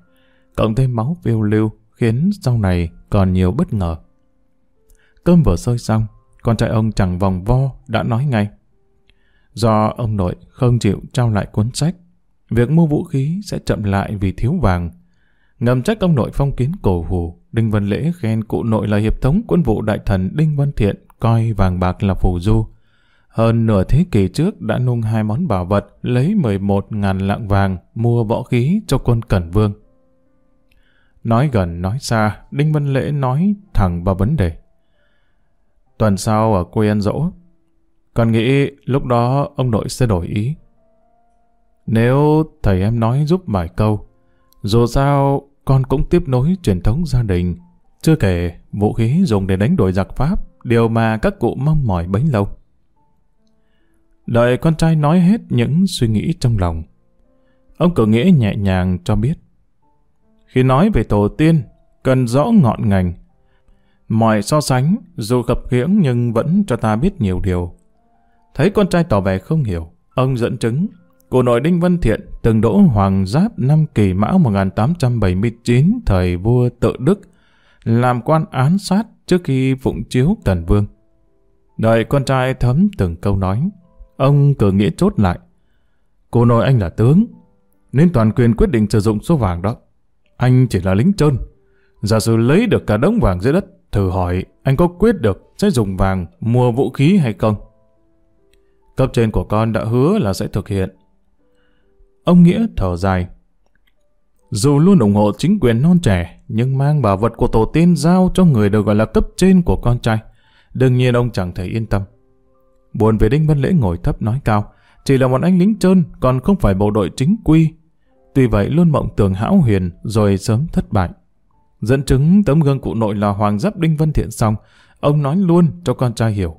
Cộng thêm máu phiêu lưu khiến sau này còn nhiều bất ngờ. Cơm vừa sôi xong, con trai ông chẳng vòng vo đã nói ngay. Do ông nội không chịu trao lại cuốn sách, việc mua vũ khí sẽ chậm lại vì thiếu vàng. Ngầm trách ông nội phong kiến cổ hủ, Đinh Văn Lễ khen cụ nội là hiệp thống quân vụ đại thần Đinh Văn Thiện coi vàng bạc là phù du. Hơn nửa thế kỷ trước đã nung hai món bảo vật lấy 11.000 lạng vàng mua võ khí cho quân Cẩn Vương. Nói gần nói xa, Đinh Văn Lễ nói thẳng vào vấn đề. Tuần sau ở quê ăn dỗ, con nghĩ lúc đó ông nội sẽ đổi ý. Nếu thầy em nói giúp vài câu, dù sao con cũng tiếp nối truyền thống gia đình. Chưa kể, vũ khí dùng để đánh đổi giặc Pháp, điều mà các cụ mong mỏi bấy lâu. Đợi con trai nói hết những suy nghĩ trong lòng. Ông cử nghĩa nhẹ nhàng cho biết. Khi nói về tổ tiên, cần rõ ngọn ngành. Mọi so sánh, dù khập khiễng nhưng vẫn cho ta biết nhiều điều. Thấy con trai tỏ vẻ không hiểu, ông dẫn chứng. Cụ nội Đinh Văn Thiện từng đỗ Hoàng Giáp năm kỳ mão 1879 thời vua tự Đức, làm quan án sát trước khi phụng chiếu Tần Vương. Đợi con trai thấm từng câu nói, ông cử nghĩa chốt lại. cụ nội anh là tướng, nên toàn quyền quyết định sử dụng số vàng đó. Anh chỉ là lính trơn. Giả sử lấy được cả đống vàng dưới đất, thử hỏi anh có quyết được sẽ dùng vàng mua vũ khí hay không? Cấp trên của con đã hứa là sẽ thực hiện. Ông Nghĩa thở dài. Dù luôn ủng hộ chính quyền non trẻ, nhưng mang bảo vật của tổ tiên giao cho người được gọi là cấp trên của con trai. Đương nhiên ông chẳng thể yên tâm. Buồn về Đinh Văn Lễ ngồi thấp nói cao, chỉ là một anh lính trơn, còn không phải bộ đội chính quy. Tuy vậy luôn mộng tưởng hão huyền, rồi sớm thất bại. Dẫn chứng tấm gương cụ nội là Hoàng Giáp Đinh Văn Thiện xong, ông nói luôn cho con trai hiểu.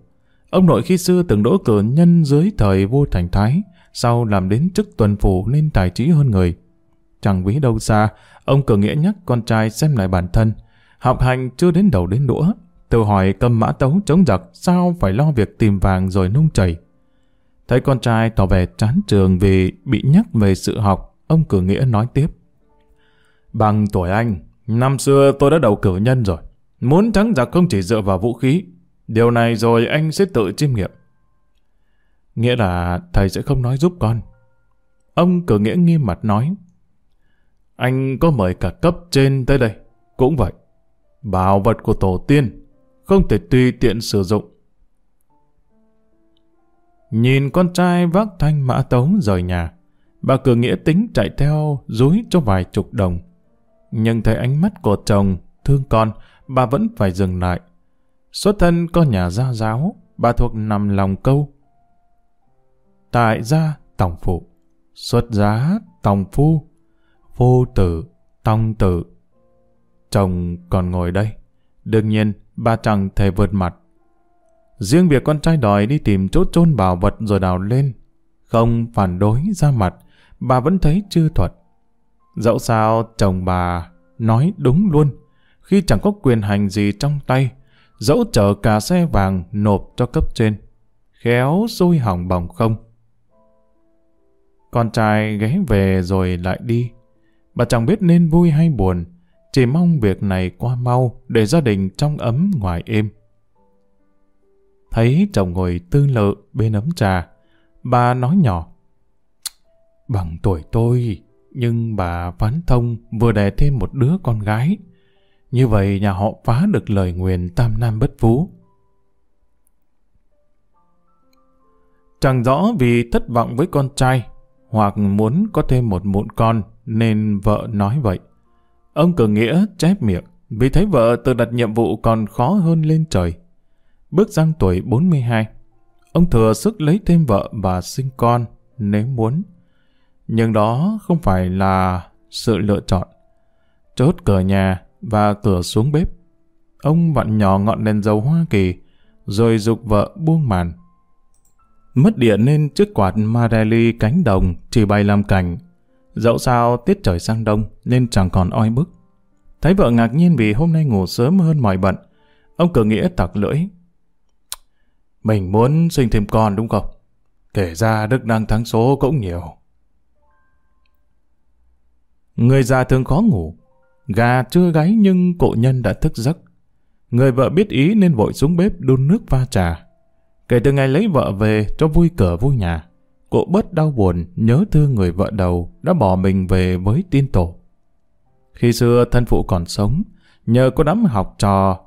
Ông nội khi xưa từng đỗ cử nhân dưới thời vua Thành Thái, sau làm đến chức tuần phủ nên tài trí hơn người. Chẳng ví đâu xa, ông cử nghĩa nhắc con trai xem lại bản thân. Học hành chưa đến đầu đến đũa, tự hỏi cầm mã tấu chống giặc sao phải lo việc tìm vàng rồi nung chảy. Thấy con trai tỏ vẻ chán trường vì bị nhắc về sự học, ông cử nghĩa nói tiếp. Bằng tuổi anh, năm xưa tôi đã đầu cử nhân rồi. Muốn thắng giặc không chỉ dựa vào vũ khí. Điều này rồi anh sẽ tự chiêm nghiệm. Nghĩa là thầy sẽ không nói giúp con. Ông cử nghĩa nghiêm mặt nói. Anh có mời cả cấp trên tới đây. Cũng vậy. Bảo vật của tổ tiên không thể tùy tiện sử dụng. Nhìn con trai vác thanh mã tấu rời nhà, bà cử nghĩa tính chạy theo dối cho vài chục đồng. Nhưng thấy ánh mắt của chồng thương con, bà vẫn phải dừng lại. Xuất thân con nhà gia giáo, bà thuộc nằm lòng câu tại gia tổng phụ, xuất giá tổng phu, phu tử, tông tử. Chồng còn ngồi đây, đương nhiên bà chẳng thể vượt mặt. Riêng việc con trai đòi đi tìm chỗ chôn bảo vật rồi đào lên, không phản đối ra mặt, bà vẫn thấy chưa thuật. Dẫu sao chồng bà nói đúng luôn, khi chẳng có quyền hành gì trong tay, dẫu chở cả xe vàng nộp cho cấp trên, khéo xui hỏng bỏng không. Con trai ghé về rồi lại đi. Bà chẳng biết nên vui hay buồn, chỉ mong việc này qua mau để gia đình trong ấm ngoài êm. Thấy chồng ngồi tư lự bên ấm trà, bà nói nhỏ. Bằng tuổi tôi, nhưng bà phán thông vừa đẻ thêm một đứa con gái. Như vậy nhà họ phá được lời nguyền tam nam bất phú. Chẳng rõ vì thất vọng với con trai hoặc muốn có thêm một mụn con nên vợ nói vậy. Ông cử nghĩa chép miệng, vì thấy vợ tự đặt nhiệm vụ còn khó hơn lên trời. Bước sang tuổi 42, ông thừa sức lấy thêm vợ và sinh con nếu muốn. Nhưng đó không phải là sự lựa chọn. Chốt cửa nhà và cửa xuống bếp. Ông vặn nhỏ ngọn đèn dầu Hoa Kỳ, rồi dục vợ buông màn. Mất điện nên chiếc quạt Marelli cánh đồng chỉ bay làm cảnh. Dẫu sao tiết trời sang đông nên chẳng còn oi bức. Thấy vợ ngạc nhiên vì hôm nay ngủ sớm hơn mọi bận. Ông cử nghĩa tặc lưỡi. Mình muốn sinh thêm con đúng không? Kể ra đức đang thắng số cũng nhiều. Người già thường khó ngủ. Gà chưa gáy nhưng cụ nhân đã thức giấc. Người vợ biết ý nên vội xuống bếp đun nước pha trà. Kể từ ngày lấy vợ về cho vui cửa vui nhà, cụ bớt đau buồn nhớ thương người vợ đầu đã bỏ mình về với tin tổ. Khi xưa thân phụ còn sống, nhờ có đám học trò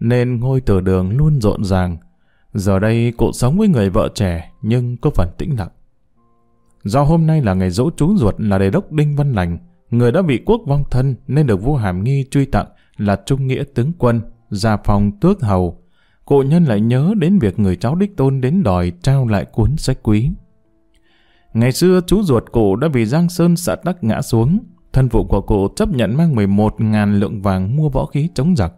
nên ngôi từ đường luôn rộn ràng. Giờ đây cụ sống với người vợ trẻ nhưng có phần tĩnh lặng. Do hôm nay là ngày dỗ chú ruột là đề đốc Đinh Văn Lành, người đã bị quốc vong thân nên được vua Hàm Nghi truy tặng là Trung Nghĩa tướng quân, gia phòng tước hầu. Cụ nhân lại nhớ đến việc người cháu đích tôn đến đòi trao lại cuốn sách quý. Ngày xưa chú ruột cụ đã vì Giang Sơn xã đắc ngã xuống, thân phụ của cụ chấp nhận mang 11.000 lượng vàng mua võ khí chống giặc.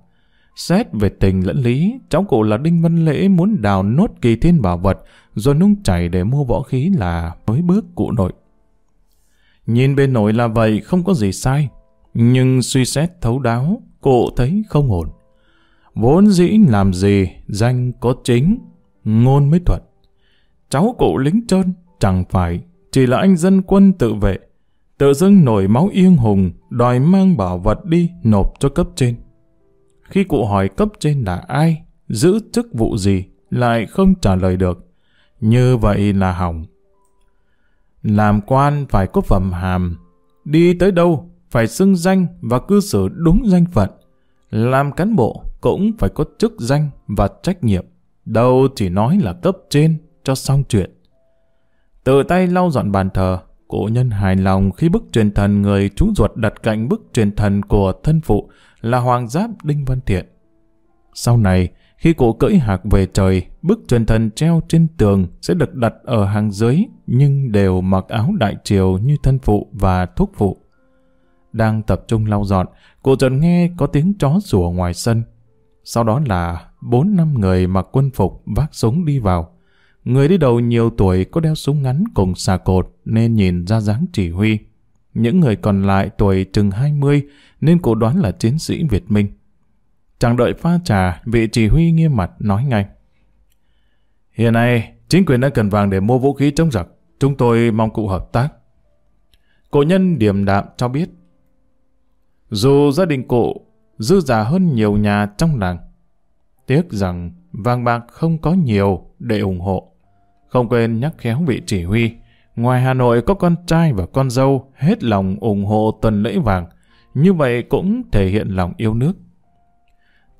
Xét về tình lẫn lý, cháu cụ là Đinh Văn Lễ muốn đào nốt kỳ thiên bảo vật rồi nung chảy để mua võ khí là mới bước cụ nội. Nhìn bên nội là vậy không có gì sai, nhưng suy xét thấu đáo, cụ thấy không ổn. Vốn dĩ làm gì, danh có chính, ngôn mới thuật. Cháu cụ lính trơn, chẳng phải, chỉ là anh dân quân tự vệ, tự dưng nổi máu yên hùng, đòi mang bảo vật đi nộp cho cấp trên. Khi cụ hỏi cấp trên là ai, giữ chức vụ gì, lại không trả lời được. Như vậy là hỏng. Làm quan phải có phẩm hàm, đi tới đâu phải xưng danh và cư xử đúng danh phận. Làm cán bộ cũng phải có chức danh và trách nhiệm. Đâu chỉ nói là cấp trên cho xong chuyện. Tự tay lau dọn bàn thờ, Cụ nhân hài lòng khi bức truyền thần người chú ruột đặt cạnh bức truyền thần của thân phụ là Hoàng Giáp Đinh Văn Thiện. Sau này, khi cụ cưỡi hạc về trời, bức truyền thần treo trên tường sẽ được đặt ở hàng dưới, nhưng đều mặc áo đại triều như thân phụ và thúc phụ. Đang tập trung lau dọn, cụ chợt nghe có tiếng chó sủa ngoài sân. Sau đó là bốn năm người mặc quân phục vác súng đi vào. Người đi đầu nhiều tuổi có đeo súng ngắn cùng xà cột nên nhìn ra dáng chỉ huy. Những người còn lại tuổi chừng 20 nên cụ đoán là chiến sĩ Việt Minh. Chẳng đợi pha trà, vị chỉ huy nghiêm mặt nói ngay. Hiện nay, chính quyền đã cần vàng để mua vũ khí chống giặc. Chúng tôi mong cụ hợp tác. Cụ nhân điềm đạm cho biết. Dù gia đình cụ dư giả hơn nhiều nhà trong làng, tiếc rằng vàng bạc không có nhiều để ủng hộ. Không quên nhắc khéo vị chỉ huy, ngoài Hà Nội có con trai và con dâu hết lòng ủng hộ tuần lễ vàng, như vậy cũng thể hiện lòng yêu nước.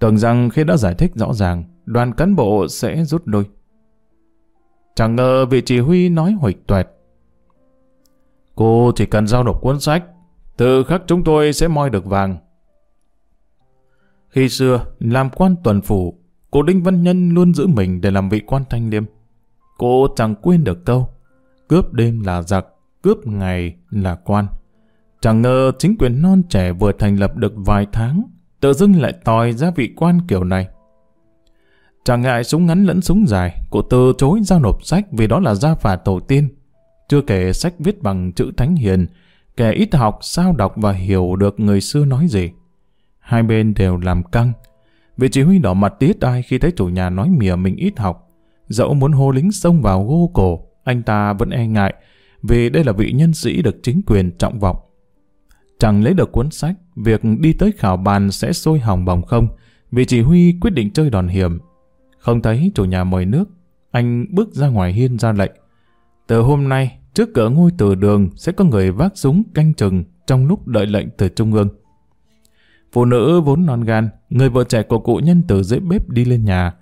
Tưởng rằng khi đã giải thích rõ ràng, đoàn cán bộ sẽ rút lui. Chẳng ngờ vị chỉ huy nói huịch tuệt. Cô chỉ cần giao nộp cuốn sách, từ khắc chúng tôi sẽ moi được vàng. Khi xưa, làm quan tuần phủ, cô Đinh Văn Nhân luôn giữ mình để làm vị quan thanh liêm. Cô chẳng quên được câu, cướp đêm là giặc, cướp ngày là quan. Chẳng ngờ chính quyền non trẻ vừa thành lập được vài tháng, tự dưng lại tòi ra vị quan kiểu này. Chẳng ngại súng ngắn lẫn súng dài, cụ từ chối giao nộp sách vì đó là gia phả tổ tiên. Chưa kể sách viết bằng chữ thánh hiền, kẻ ít học sao đọc và hiểu được người xưa nói gì. Hai bên đều làm căng. Vị chỉ huy đỏ mặt tiết ai khi thấy chủ nhà nói mỉa mình ít học. Dẫu muốn hô lính xông vào gô cổ, anh ta vẫn e ngại, vì đây là vị nhân sĩ được chính quyền trọng vọng. Chẳng lấy được cuốn sách, việc đi tới khảo bàn sẽ sôi hỏng bỏng không, vị chỉ huy quyết định chơi đòn hiểm. Không thấy chủ nhà mời nước, anh bước ra ngoài hiên ra lệnh. Từ hôm nay, trước cửa ngôi từ đường sẽ có người vác súng canh chừng trong lúc đợi lệnh từ trung ương. Phụ nữ vốn non gan, người vợ trẻ của cụ nhân từ dưới bếp đi lên nhà,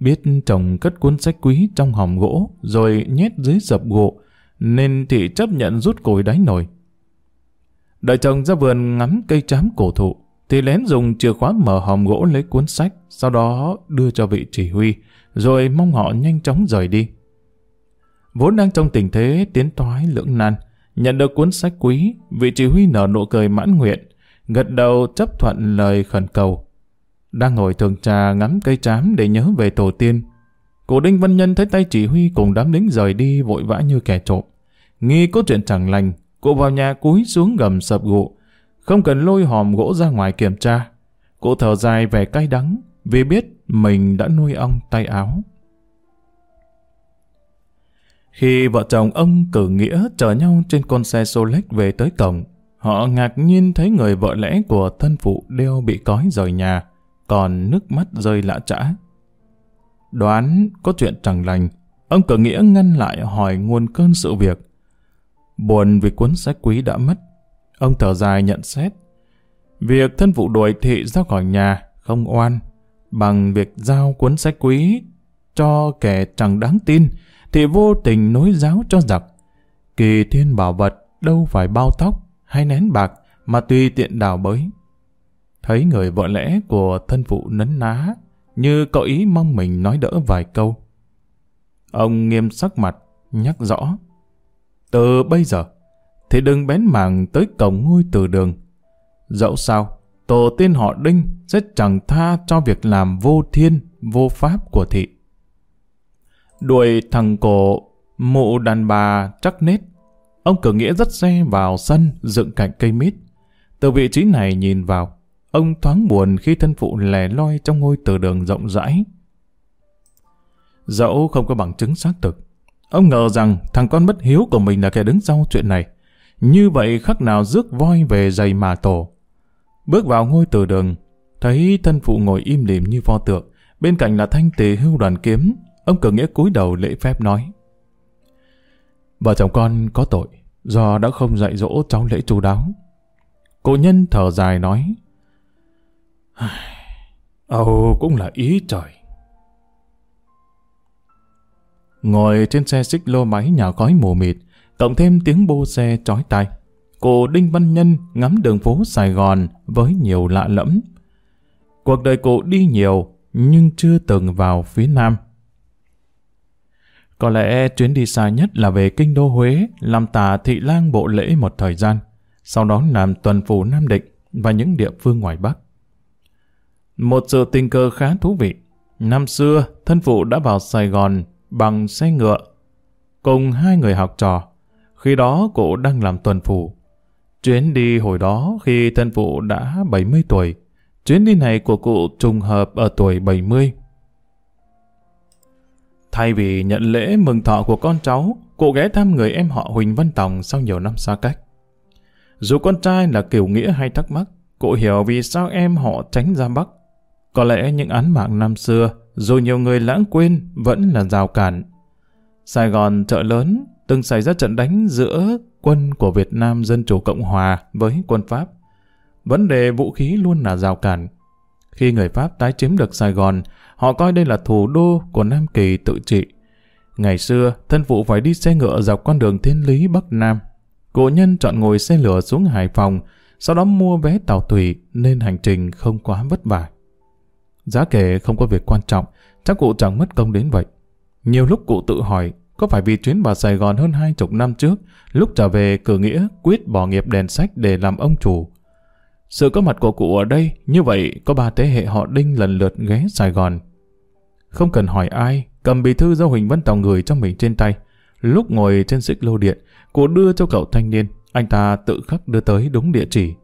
Biết chồng cất cuốn sách quý trong hòm gỗ rồi nhét dưới sập gỗ nên thị chấp nhận rút cối đáy nồi. Đợi chồng ra vườn ngắm cây trám cổ thụ, thì lén dùng chìa khóa mở hòm gỗ lấy cuốn sách, sau đó đưa cho vị chỉ huy, rồi mong họ nhanh chóng rời đi. Vốn đang trong tình thế tiến toái lưỡng nan, nhận được cuốn sách quý, vị chỉ huy nở nụ cười mãn nguyện, gật đầu chấp thuận lời khẩn cầu. Đang ngồi thường trà ngắm cây trám để nhớ về tổ tiên. Cổ Đinh Văn Nhân thấy tay chỉ huy cùng đám lính rời đi vội vã như kẻ trộm. Nghi có chuyện chẳng lành, cụ vào nhà cúi xuống gầm sập gụ, không cần lôi hòm gỗ ra ngoài kiểm tra. Cụ thở dài vẻ cay đắng, vì biết mình đã nuôi ong tay áo. Khi vợ chồng ông cử nghĩa chở nhau trên con xe Solex về tới cổng, họ ngạc nhiên thấy người vợ lẽ của thân phụ đeo bị cói rời nhà, còn nước mắt rơi lạ trã. Đoán có chuyện chẳng lành, ông cử nghĩa ngăn lại hỏi nguồn cơn sự việc. Buồn vì cuốn sách quý đã mất, ông thở dài nhận xét. Việc thân vụ đuổi thị ra khỏi nhà không oan, bằng việc giao cuốn sách quý cho kẻ chẳng đáng tin, thì vô tình nối giáo cho giặc. Kỳ thiên bảo vật đâu phải bao tóc hay nén bạc mà tùy tiện đào bới. Thấy người vợ lẽ của thân phụ nấn ná, như có ý mong mình nói đỡ vài câu. Ông nghiêm sắc mặt, nhắc rõ. Từ bây giờ, thì đừng bén mảng tới cổng ngôi từ đường. Dẫu sao, tổ tiên họ Đinh sẽ chẳng tha cho việc làm vô thiên, vô pháp của thị. Đuổi thằng cổ, mụ đàn bà chắc nết. Ông cử nghĩa dắt xe vào sân dựng cạnh cây mít. Từ vị trí này nhìn vào, ông thoáng buồn khi thân phụ lẻ loi trong ngôi từ đường rộng rãi. Dẫu không có bằng chứng xác thực, ông ngờ rằng thằng con bất hiếu của mình là kẻ đứng sau chuyện này. Như vậy khắc nào rước voi về giày mà tổ. Bước vào ngôi từ đường, thấy thân phụ ngồi im lìm như pho tượng, bên cạnh là thanh tề hưu đoàn kiếm, ông cử nghĩa cúi đầu lễ phép nói. Vợ chồng con có tội, do đã không dạy dỗ cháu lễ chú đáo. Cô nhân thở dài nói, Âu cũng là ý trời. Ngồi trên xe xích lô máy nhà khói mù mịt, cộng thêm tiếng bô xe chói tai. Cô Đinh Văn Nhân ngắm đường phố Sài Gòn với nhiều lạ lẫm. Cuộc đời cô đi nhiều, nhưng chưa từng vào phía Nam. Có lẽ chuyến đi xa nhất là về kinh đô Huế, làm tả thị lang bộ lễ một thời gian, sau đó làm tuần phủ Nam Định và những địa phương ngoài Bắc. Một sự tình cờ khá thú vị. Năm xưa, thân phụ đã vào Sài Gòn bằng xe ngựa, cùng hai người học trò. Khi đó cụ đang làm tuần phủ. Chuyến đi hồi đó khi thân phụ đã 70 tuổi. Chuyến đi này của cụ trùng hợp ở tuổi 70. Thay vì nhận lễ mừng thọ của con cháu, cụ ghé thăm người em họ Huỳnh Văn Tòng sau nhiều năm xa cách. Dù con trai là kiểu nghĩa hay thắc mắc, cụ hiểu vì sao em họ tránh ra Bắc. Có lẽ những án mạng năm xưa, dù nhiều người lãng quên, vẫn là rào cản. Sài Gòn chợ lớn, từng xảy ra trận đánh giữa quân của Việt Nam Dân Chủ Cộng Hòa với quân Pháp. Vấn đề vũ khí luôn là rào cản. Khi người Pháp tái chiếm được Sài Gòn, họ coi đây là thủ đô của Nam Kỳ tự trị. Ngày xưa, thân phụ phải đi xe ngựa dọc con đường thiên lý Bắc Nam. Cổ nhân chọn ngồi xe lửa xuống Hải Phòng, sau đó mua vé tàu thủy nên hành trình không quá vất vả. Giá kể không có việc quan trọng, chắc cụ chẳng mất công đến vậy. Nhiều lúc cụ tự hỏi, có phải vì chuyến vào Sài Gòn hơn hai chục năm trước, lúc trở về cử nghĩa quyết bỏ nghiệp đèn sách để làm ông chủ. Sự có mặt của cụ ở đây, như vậy có ba thế hệ họ đinh lần lượt ghé Sài Gòn. Không cần hỏi ai, cầm bì thư do Huỳnh Văn Tòng gửi cho mình trên tay. Lúc ngồi trên xích lô điện, cụ đưa cho cậu thanh niên, anh ta tự khắc đưa tới đúng địa chỉ.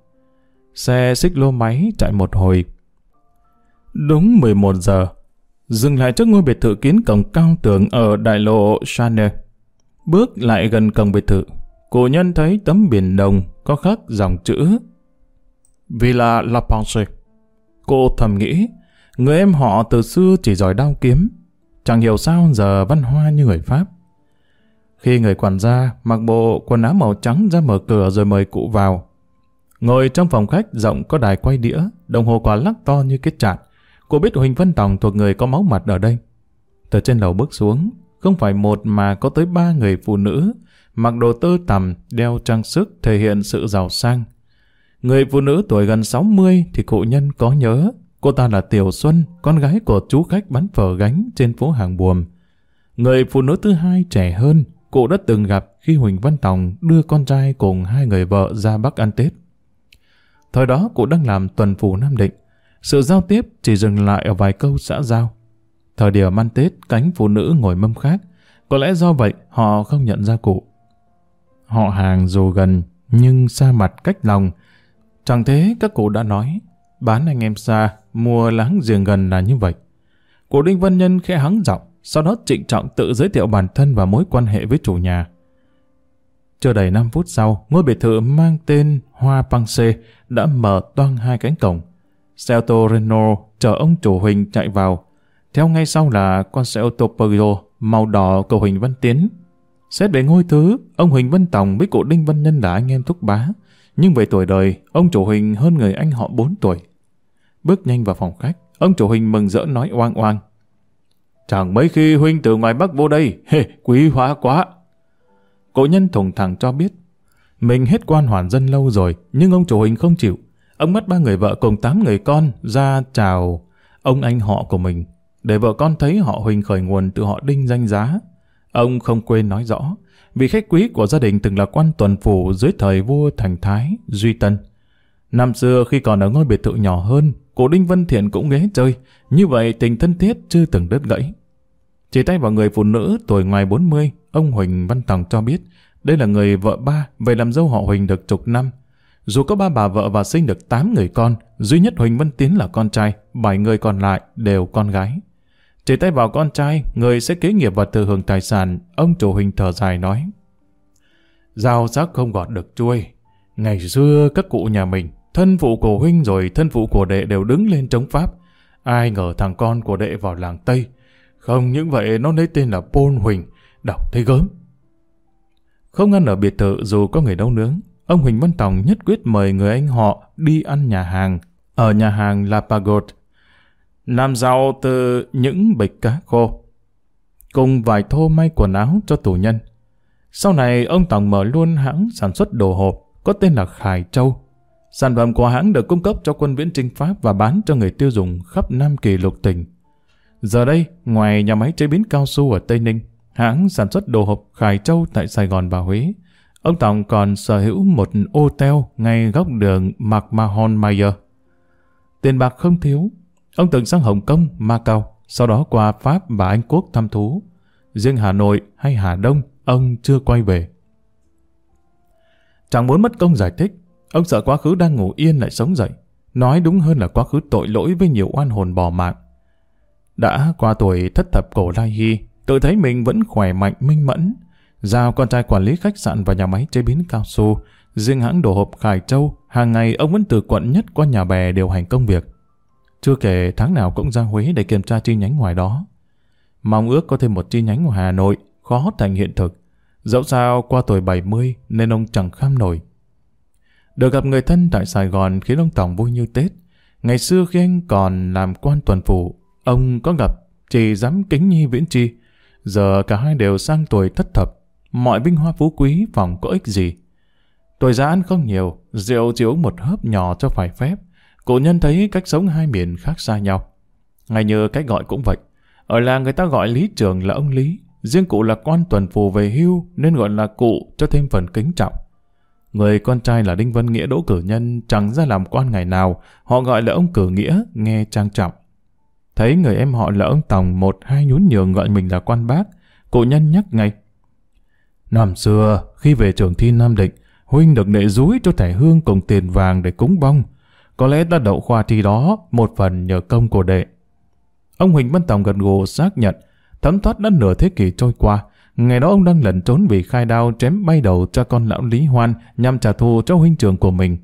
Xe xích lô máy chạy một hồi, Đúng 11 giờ, dừng lại trước ngôi biệt thự kiến cổng cao tường ở đại lộ Chanel. Bước lại gần cổng biệt thự, cô nhân thấy tấm biển đồng có khắc dòng chữ Villa La Ponce. Cô thầm nghĩ, người em họ từ xưa chỉ giỏi đao kiếm, chẳng hiểu sao giờ văn hoa như người Pháp. Khi người quản gia mặc bộ quần áo màu trắng ra mở cửa rồi mời cụ vào. Ngồi trong phòng khách rộng có đài quay đĩa, đồng hồ quả lắc to như cái chạn, Cô biết Huỳnh Văn Tòng thuộc người có máu mặt ở đây. Từ trên lầu bước xuống, không phải một mà có tới ba người phụ nữ, mặc đồ tơ tằm, đeo trang sức thể hiện sự giàu sang. Người phụ nữ tuổi gần 60 thì cụ nhân có nhớ. Cô ta là Tiểu Xuân, con gái của chú khách bán phở gánh trên phố Hàng Buồm. Người phụ nữ thứ hai trẻ hơn, cụ đã từng gặp khi Huỳnh Văn Tòng đưa con trai cùng hai người vợ ra Bắc ăn Tết. Thời đó cụ đang làm tuần phủ Nam Định. Sự giao tiếp chỉ dừng lại ở vài câu xã giao. Thời điểm ăn Tết, cánh phụ nữ ngồi mâm khác. Có lẽ do vậy họ không nhận ra cụ. Họ hàng dù gần, nhưng xa mặt cách lòng. Chẳng thế các cụ đã nói, bán anh em xa, mua láng giềng gần là như vậy. Cụ Đinh Văn Nhân khẽ hắng giọng, sau đó trịnh trọng tự giới thiệu bản thân và mối quan hệ với chủ nhà. Chưa đầy 5 phút sau, ngôi biệt thự mang tên Hoa Păng Xê đã mở toang hai cánh cổng. Xe ô tô Renault chở ông chủ Huỳnh chạy vào. Theo ngay sau là con xe ô tô Peugeot màu đỏ của Huỳnh Văn Tiến. Xét về ngôi thứ, ông Huỳnh Văn Tòng với cụ Đinh Văn Nhân là anh em thúc bá. Nhưng về tuổi đời, ông chủ Huỳnh hơn người anh họ 4 tuổi. Bước nhanh vào phòng khách, ông chủ Huỳnh mừng rỡ nói oang oang. Chẳng mấy khi Huynh từ ngoài Bắc vô đây, hề, quý hóa quá. Cụ nhân thùng thẳng cho biết, mình hết quan hoàn dân lâu rồi, nhưng ông chủ Huỳnh không chịu. Ông mất ba người vợ cùng tám người con ra chào ông anh họ của mình, để vợ con thấy họ Huỳnh khởi nguồn từ họ đinh danh giá. Ông không quên nói rõ, vị khách quý của gia đình từng là quan tuần phủ dưới thời vua Thành Thái, Duy Tân. Năm xưa khi còn ở ngôi biệt thự nhỏ hơn, cụ Đinh Văn Thiện cũng ghé chơi, như vậy tình thân thiết chưa từng đứt gãy. Chỉ tay vào người phụ nữ tuổi ngoài 40, ông Huỳnh Văn Tòng cho biết đây là người vợ ba, về làm dâu họ Huỳnh được chục năm. Dù có ba bà vợ và sinh được 8 người con, duy nhất Huỳnh Văn Tiến là con trai, bảy người còn lại đều con gái. Chỉ tay vào con trai, người sẽ kế nghiệp và thừa hưởng tài sản, ông chủ Huỳnh thở dài nói. Giao sắc không gọt được chuôi. Ngày xưa các cụ nhà mình, thân phụ của Huynh rồi thân phụ của đệ đều đứng lên chống Pháp. Ai ngờ thằng con của đệ vào làng Tây. Không những vậy nó lấy tên là Pôn Huỳnh, đọc thấy gớm. Không ăn ở biệt thự dù có người nấu nướng, ông Huỳnh Văn Tòng nhất quyết mời người anh họ đi ăn nhà hàng, ở nhà hàng La Pagode, làm giàu từ những bịch cá khô, cùng vài thô may quần áo cho tù nhân. Sau này, ông Tòng mở luôn hãng sản xuất đồ hộp, có tên là Khải Châu. Sản phẩm của hãng được cung cấp cho quân viễn trinh Pháp và bán cho người tiêu dùng khắp Nam Kỳ lục tỉnh. Giờ đây, ngoài nhà máy chế biến cao su ở Tây Ninh, hãng sản xuất đồ hộp Khải Châu tại Sài Gòn và Huế, ông Tòng còn sở hữu một ô teo ngay góc đường McMahon Mayer. Tiền bạc không thiếu, ông từng sang Hồng Kông, Macau, sau đó qua Pháp và Anh Quốc thăm thú. Riêng Hà Nội hay Hà Đông, ông chưa quay về. Chẳng muốn mất công giải thích, ông sợ quá khứ đang ngủ yên lại sống dậy. Nói đúng hơn là quá khứ tội lỗi với nhiều oan hồn bò mạng. Đã qua tuổi thất thập cổ lai hy, tự thấy mình vẫn khỏe mạnh minh mẫn. Giao con trai quản lý khách sạn và nhà máy chế biến cao su, riêng hãng đồ hộp Khải Châu, hàng ngày ông vẫn từ quận nhất qua nhà bè điều hành công việc. Chưa kể tháng nào cũng ra Huế để kiểm tra chi nhánh ngoài đó. Mong ước có thêm một chi nhánh ở Hà Nội, khó thành hiện thực. Dẫu sao qua tuổi 70 nên ông chẳng kham nổi. Được gặp người thân tại Sài Gòn khiến ông tổng vui như Tết. Ngày xưa khi anh còn làm quan tuần phủ, ông có gặp chị dám kính nhi viễn chi. Giờ cả hai đều sang tuổi thất thập. Mọi vinh hoa phú quý phòng có ích gì. Tuổi già ăn không nhiều, rượu chỉ uống một hớp nhỏ cho phải phép. Cụ nhân thấy cách sống hai miền khác xa nhau. Ngay như cách gọi cũng vậy. Ở làng người ta gọi Lý Trường là ông Lý, riêng cụ là quan tuần phù về hưu nên gọi là cụ cho thêm phần kính trọng. Người con trai là Đinh Văn Nghĩa đỗ cử nhân chẳng ra làm quan ngày nào, họ gọi là ông cử nghĩa, nghe trang trọng. Thấy người em họ là ông Tòng một hai nhún nhường gọi mình là quan bác, cụ nhân nhắc ngay. Năm xưa, khi về trường thi Nam Định, Huynh được nệ rúi cho thẻ hương cùng tiền vàng để cúng bông. Có lẽ đã đậu khoa thi đó, một phần nhờ công của đệ. Ông Huỳnh Văn Tòng gật gù xác nhận, thấm thoát đã nửa thế kỷ trôi qua, ngày đó ông đang lẩn trốn vì khai đao chém bay đầu cho con lão Lý Hoan nhằm trả thù cho huynh trưởng của mình.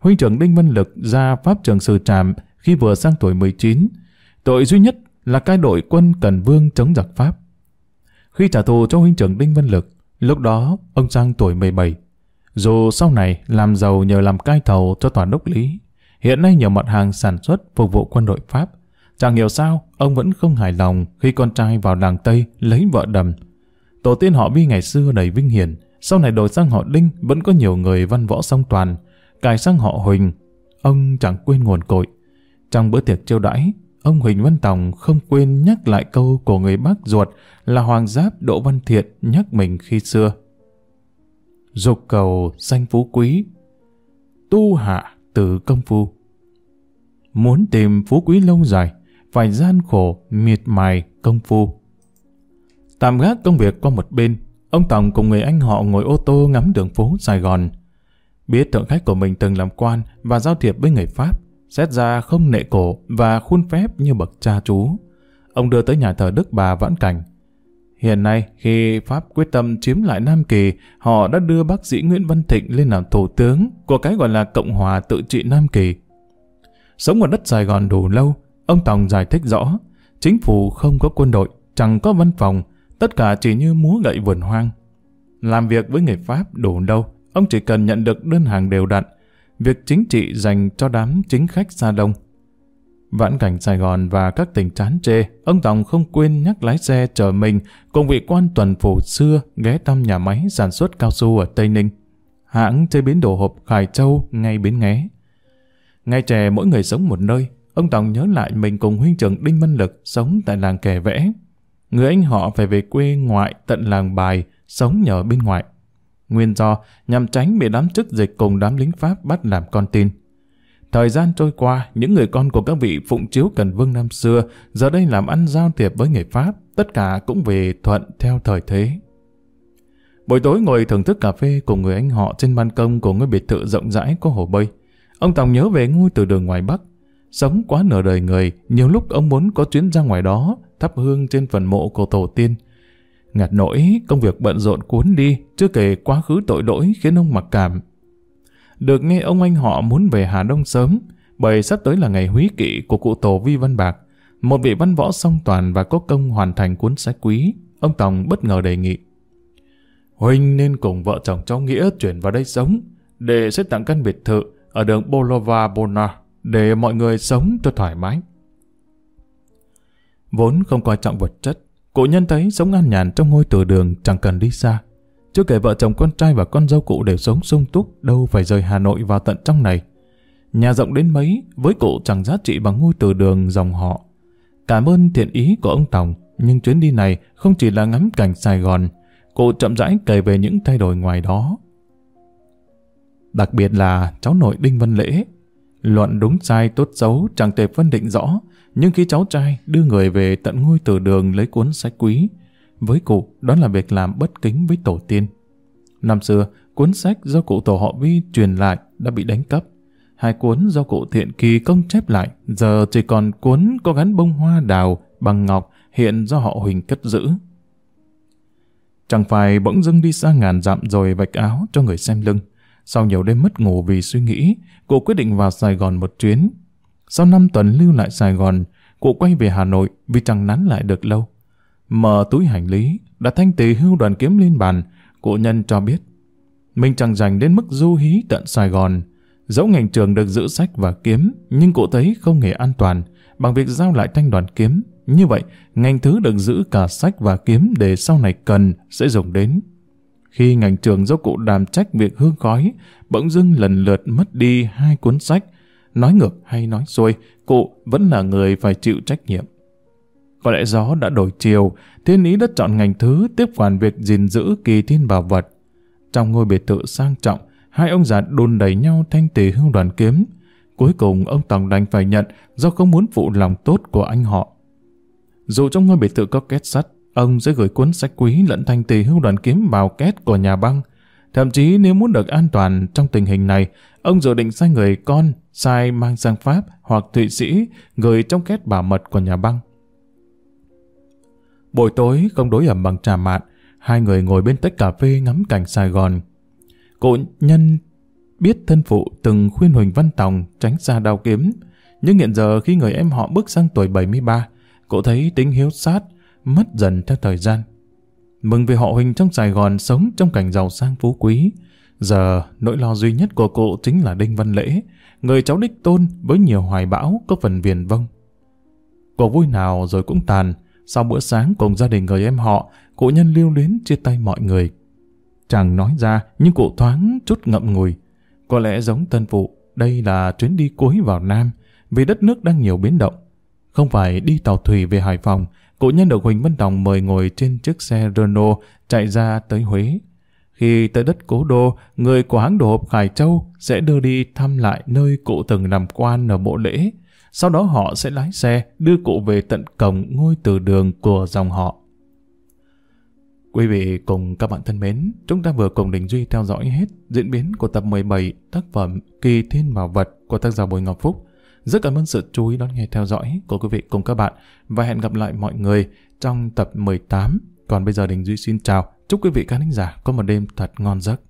Huynh trưởng Đinh Văn Lực ra pháp trường xử trạm khi vừa sang tuổi 19. Tội duy nhất là cai đội quân Cần Vương chống giặc Pháp. Khi trả thù cho huynh trưởng Đinh Văn Lực, lúc đó ông trang tuổi 17. Dù sau này làm giàu nhờ làm cai thầu cho toàn đốc Lý, hiện nay nhiều mặt hàng sản xuất phục vụ quân đội Pháp, Chẳng hiểu sao, ông vẫn không hài lòng khi con trai vào làng Tây lấy vợ đầm. Tổ tiên họ Vi ngày xưa đầy vinh hiển, sau này đổi sang họ Đinh vẫn có nhiều người văn võ song toàn. cài sang họ Huỳnh. Ông chẳng quên nguồn cội. Trong bữa tiệc chiêu đãi, ông Huỳnh Văn Tòng không quên nhắc lại câu của người bác ruột là Hoàng Giáp Đỗ Văn Thiện nhắc mình khi xưa. Dục cầu danh phú quý, tu hạ từ công phu. Muốn tìm phú quý lâu dài, phải gian khổ, miệt mài, công phu. Tạm gác công việc qua một bên, ông Tòng cùng người anh họ ngồi ô tô ngắm đường phố Sài Gòn. Biết thượng khách của mình từng làm quan và giao thiệp với người Pháp, xét ra không nệ cổ và khuôn phép như bậc cha chú. Ông đưa tới nhà thờ Đức Bà Vãn Cảnh. Hiện nay, khi Pháp quyết tâm chiếm lại Nam Kỳ, họ đã đưa bác sĩ Nguyễn Văn Thịnh lên làm thủ tướng của cái gọi là Cộng hòa tự trị Nam Kỳ. Sống ở đất Sài Gòn đủ lâu, ông Tòng giải thích rõ, chính phủ không có quân đội, chẳng có văn phòng, tất cả chỉ như múa gậy vườn hoang. Làm việc với người Pháp đủ lâu, ông chỉ cần nhận được đơn hàng đều đặn, việc chính trị dành cho đám chính khách xa đông. Vãn cảnh Sài Gòn và các tỉnh chán chê, ông Tòng không quên nhắc lái xe chở mình cùng vị quan tuần phủ xưa ghé thăm nhà máy sản xuất cao su ở Tây Ninh. Hãng chế biến đồ hộp Khải Châu ngay bến nghé. ngay trẻ mỗi người sống một nơi, ông Tòng nhớ lại mình cùng huynh trưởng Đinh Văn Lực sống tại làng kẻ vẽ. Người anh họ phải về quê ngoại tận làng bài, sống nhờ bên ngoại. Nguyên do nhằm tránh bị đám chức dịch cùng đám lính Pháp bắt làm con tin. Thời gian trôi qua, những người con của các vị phụng chiếu Cần Vương năm xưa giờ đây làm ăn giao thiệp với người Pháp, tất cả cũng về thuận theo thời thế. Buổi tối ngồi thưởng thức cà phê cùng người anh họ trên ban công của ngôi biệt thự rộng rãi có hồ bơi. Ông Tòng nhớ về ngôi từ đường ngoài Bắc. Sống quá nửa đời người, nhiều lúc ông muốn có chuyến ra ngoài đó, thắp hương trên phần mộ của tổ tiên. Ngặt nỗi, công việc bận rộn cuốn đi, chưa kể quá khứ tội lỗi khiến ông mặc cảm. Được nghe ông anh họ muốn về Hà Đông sớm, bởi sắp tới là ngày húy kỵ của cụ tổ Vi Văn Bạc, một vị văn võ song toàn và có công hoàn thành cuốn sách quý, ông Tòng bất ngờ đề nghị. Huynh nên cùng vợ chồng cháu Nghĩa chuyển vào đây sống, để sẽ tặng căn biệt thự ở đường Bolova Bona để mọi người sống cho thoải mái. Vốn không coi trọng vật chất, cụ nhân thấy sống an nhàn trong ngôi từ đường chẳng cần đi xa. Chưa kể vợ chồng con trai và con dâu cụ đều sống sung túc, đâu phải rời Hà Nội vào tận trong này. Nhà rộng đến mấy, với cụ chẳng giá trị bằng ngôi từ đường dòng họ. Cảm ơn thiện ý của ông Tòng, nhưng chuyến đi này không chỉ là ngắm cảnh Sài Gòn, cụ chậm rãi kể về những thay đổi ngoài đó. Đặc biệt là cháu nội Đinh Văn Lễ. Luận đúng sai tốt xấu chẳng thể phân định rõ, nhưng khi cháu trai đưa người về tận ngôi từ đường lấy cuốn sách quý, với cụ đó là việc làm bất kính với tổ tiên. Năm xưa, cuốn sách do cụ tổ họ Vi truyền lại đã bị đánh cắp. Hai cuốn do cụ thiện kỳ công chép lại, giờ chỉ còn cuốn có gắn bông hoa đào bằng ngọc hiện do họ Huỳnh cất giữ. Chẳng phải bỗng dưng đi xa ngàn dặm rồi vạch áo cho người xem lưng. Sau nhiều đêm mất ngủ vì suy nghĩ, cụ quyết định vào Sài Gòn một chuyến. Sau năm tuần lưu lại Sài Gòn, cụ quay về Hà Nội vì chẳng nán lại được lâu. Mở túi hành lý, đặt thanh tỷ hưu đoàn kiếm lên bàn, cụ nhân cho biết. Mình chẳng dành đến mức du hí tận Sài Gòn. Dẫu ngành trường được giữ sách và kiếm, nhưng cụ thấy không hề an toàn bằng việc giao lại thanh đoàn kiếm. Như vậy, ngành thứ được giữ cả sách và kiếm để sau này cần sẽ dùng đến. Khi ngành trường do cụ đảm trách việc hương khói, bỗng dưng lần lượt mất đi hai cuốn sách. Nói ngược hay nói xuôi, cụ vẫn là người phải chịu trách nhiệm. Có lẽ gió đã đổi chiều, thiên ý đã chọn ngành thứ tiếp quản việc gìn giữ kỳ thiên bảo vật. Trong ngôi biệt thự sang trọng, hai ông già đôn đẩy nhau thanh tỷ hương đoàn kiếm. Cuối cùng ông Tòng đành phải nhận do không muốn phụ lòng tốt của anh họ. Dù trong ngôi biệt thự có két sắt, ông sẽ gửi cuốn sách quý lẫn thanh tỷ hưu đoàn kiếm vào két của nhà băng. Thậm chí nếu muốn được an toàn trong tình hình này, ông dự định sai người con, sai mang sang Pháp hoặc Thụy Sĩ gửi trong két bảo mật của nhà băng. Buổi tối không đối ẩm bằng trà mạn, hai người ngồi bên tách cà phê ngắm cảnh Sài Gòn. Cụ nhân biết thân phụ từng khuyên Huỳnh Văn Tòng tránh xa đao kiếm, nhưng hiện giờ khi người em họ bước sang tuổi 73, cụ thấy tính hiếu sát mất dần theo thời gian. Mừng vì họ Huỳnh trong Sài Gòn sống trong cảnh giàu sang phú quý. Giờ, nỗi lo duy nhất của cụ chính là Đinh Văn Lễ, người cháu đích tôn với nhiều hoài bão có phần viền vông. Cuộc vui nào rồi cũng tàn, sau bữa sáng cùng gia đình người em họ, cụ nhân lưu luyến chia tay mọi người. Chàng nói ra, nhưng cụ thoáng chút ngậm ngùi. Có lẽ giống tân phụ, đây là chuyến đi cuối vào Nam, vì đất nước đang nhiều biến động. Không phải đi tàu thủy về Hải Phòng, cụ nhân được Huỳnh Văn Đồng mời ngồi trên chiếc xe Renault chạy ra tới Huế. Khi tới đất cố đô, người của hãng đồ hộp Khải Châu sẽ đưa đi thăm lại nơi cụ từng làm quan ở bộ lễ. Sau đó họ sẽ lái xe đưa cụ về tận cổng ngôi từ đường của dòng họ. Quý vị cùng các bạn thân mến, chúng ta vừa cùng Đình Duy theo dõi hết diễn biến của tập 17 tác phẩm Kỳ Thiên Bảo Vật của tác giả Bùi Ngọc Phúc. Rất cảm ơn sự chú ý đón nghe theo dõi của quý vị cùng các bạn và hẹn gặp lại mọi người trong tập 18. Còn bây giờ Đình Duy xin chào, chúc quý vị khán giả có một đêm thật ngon giấc.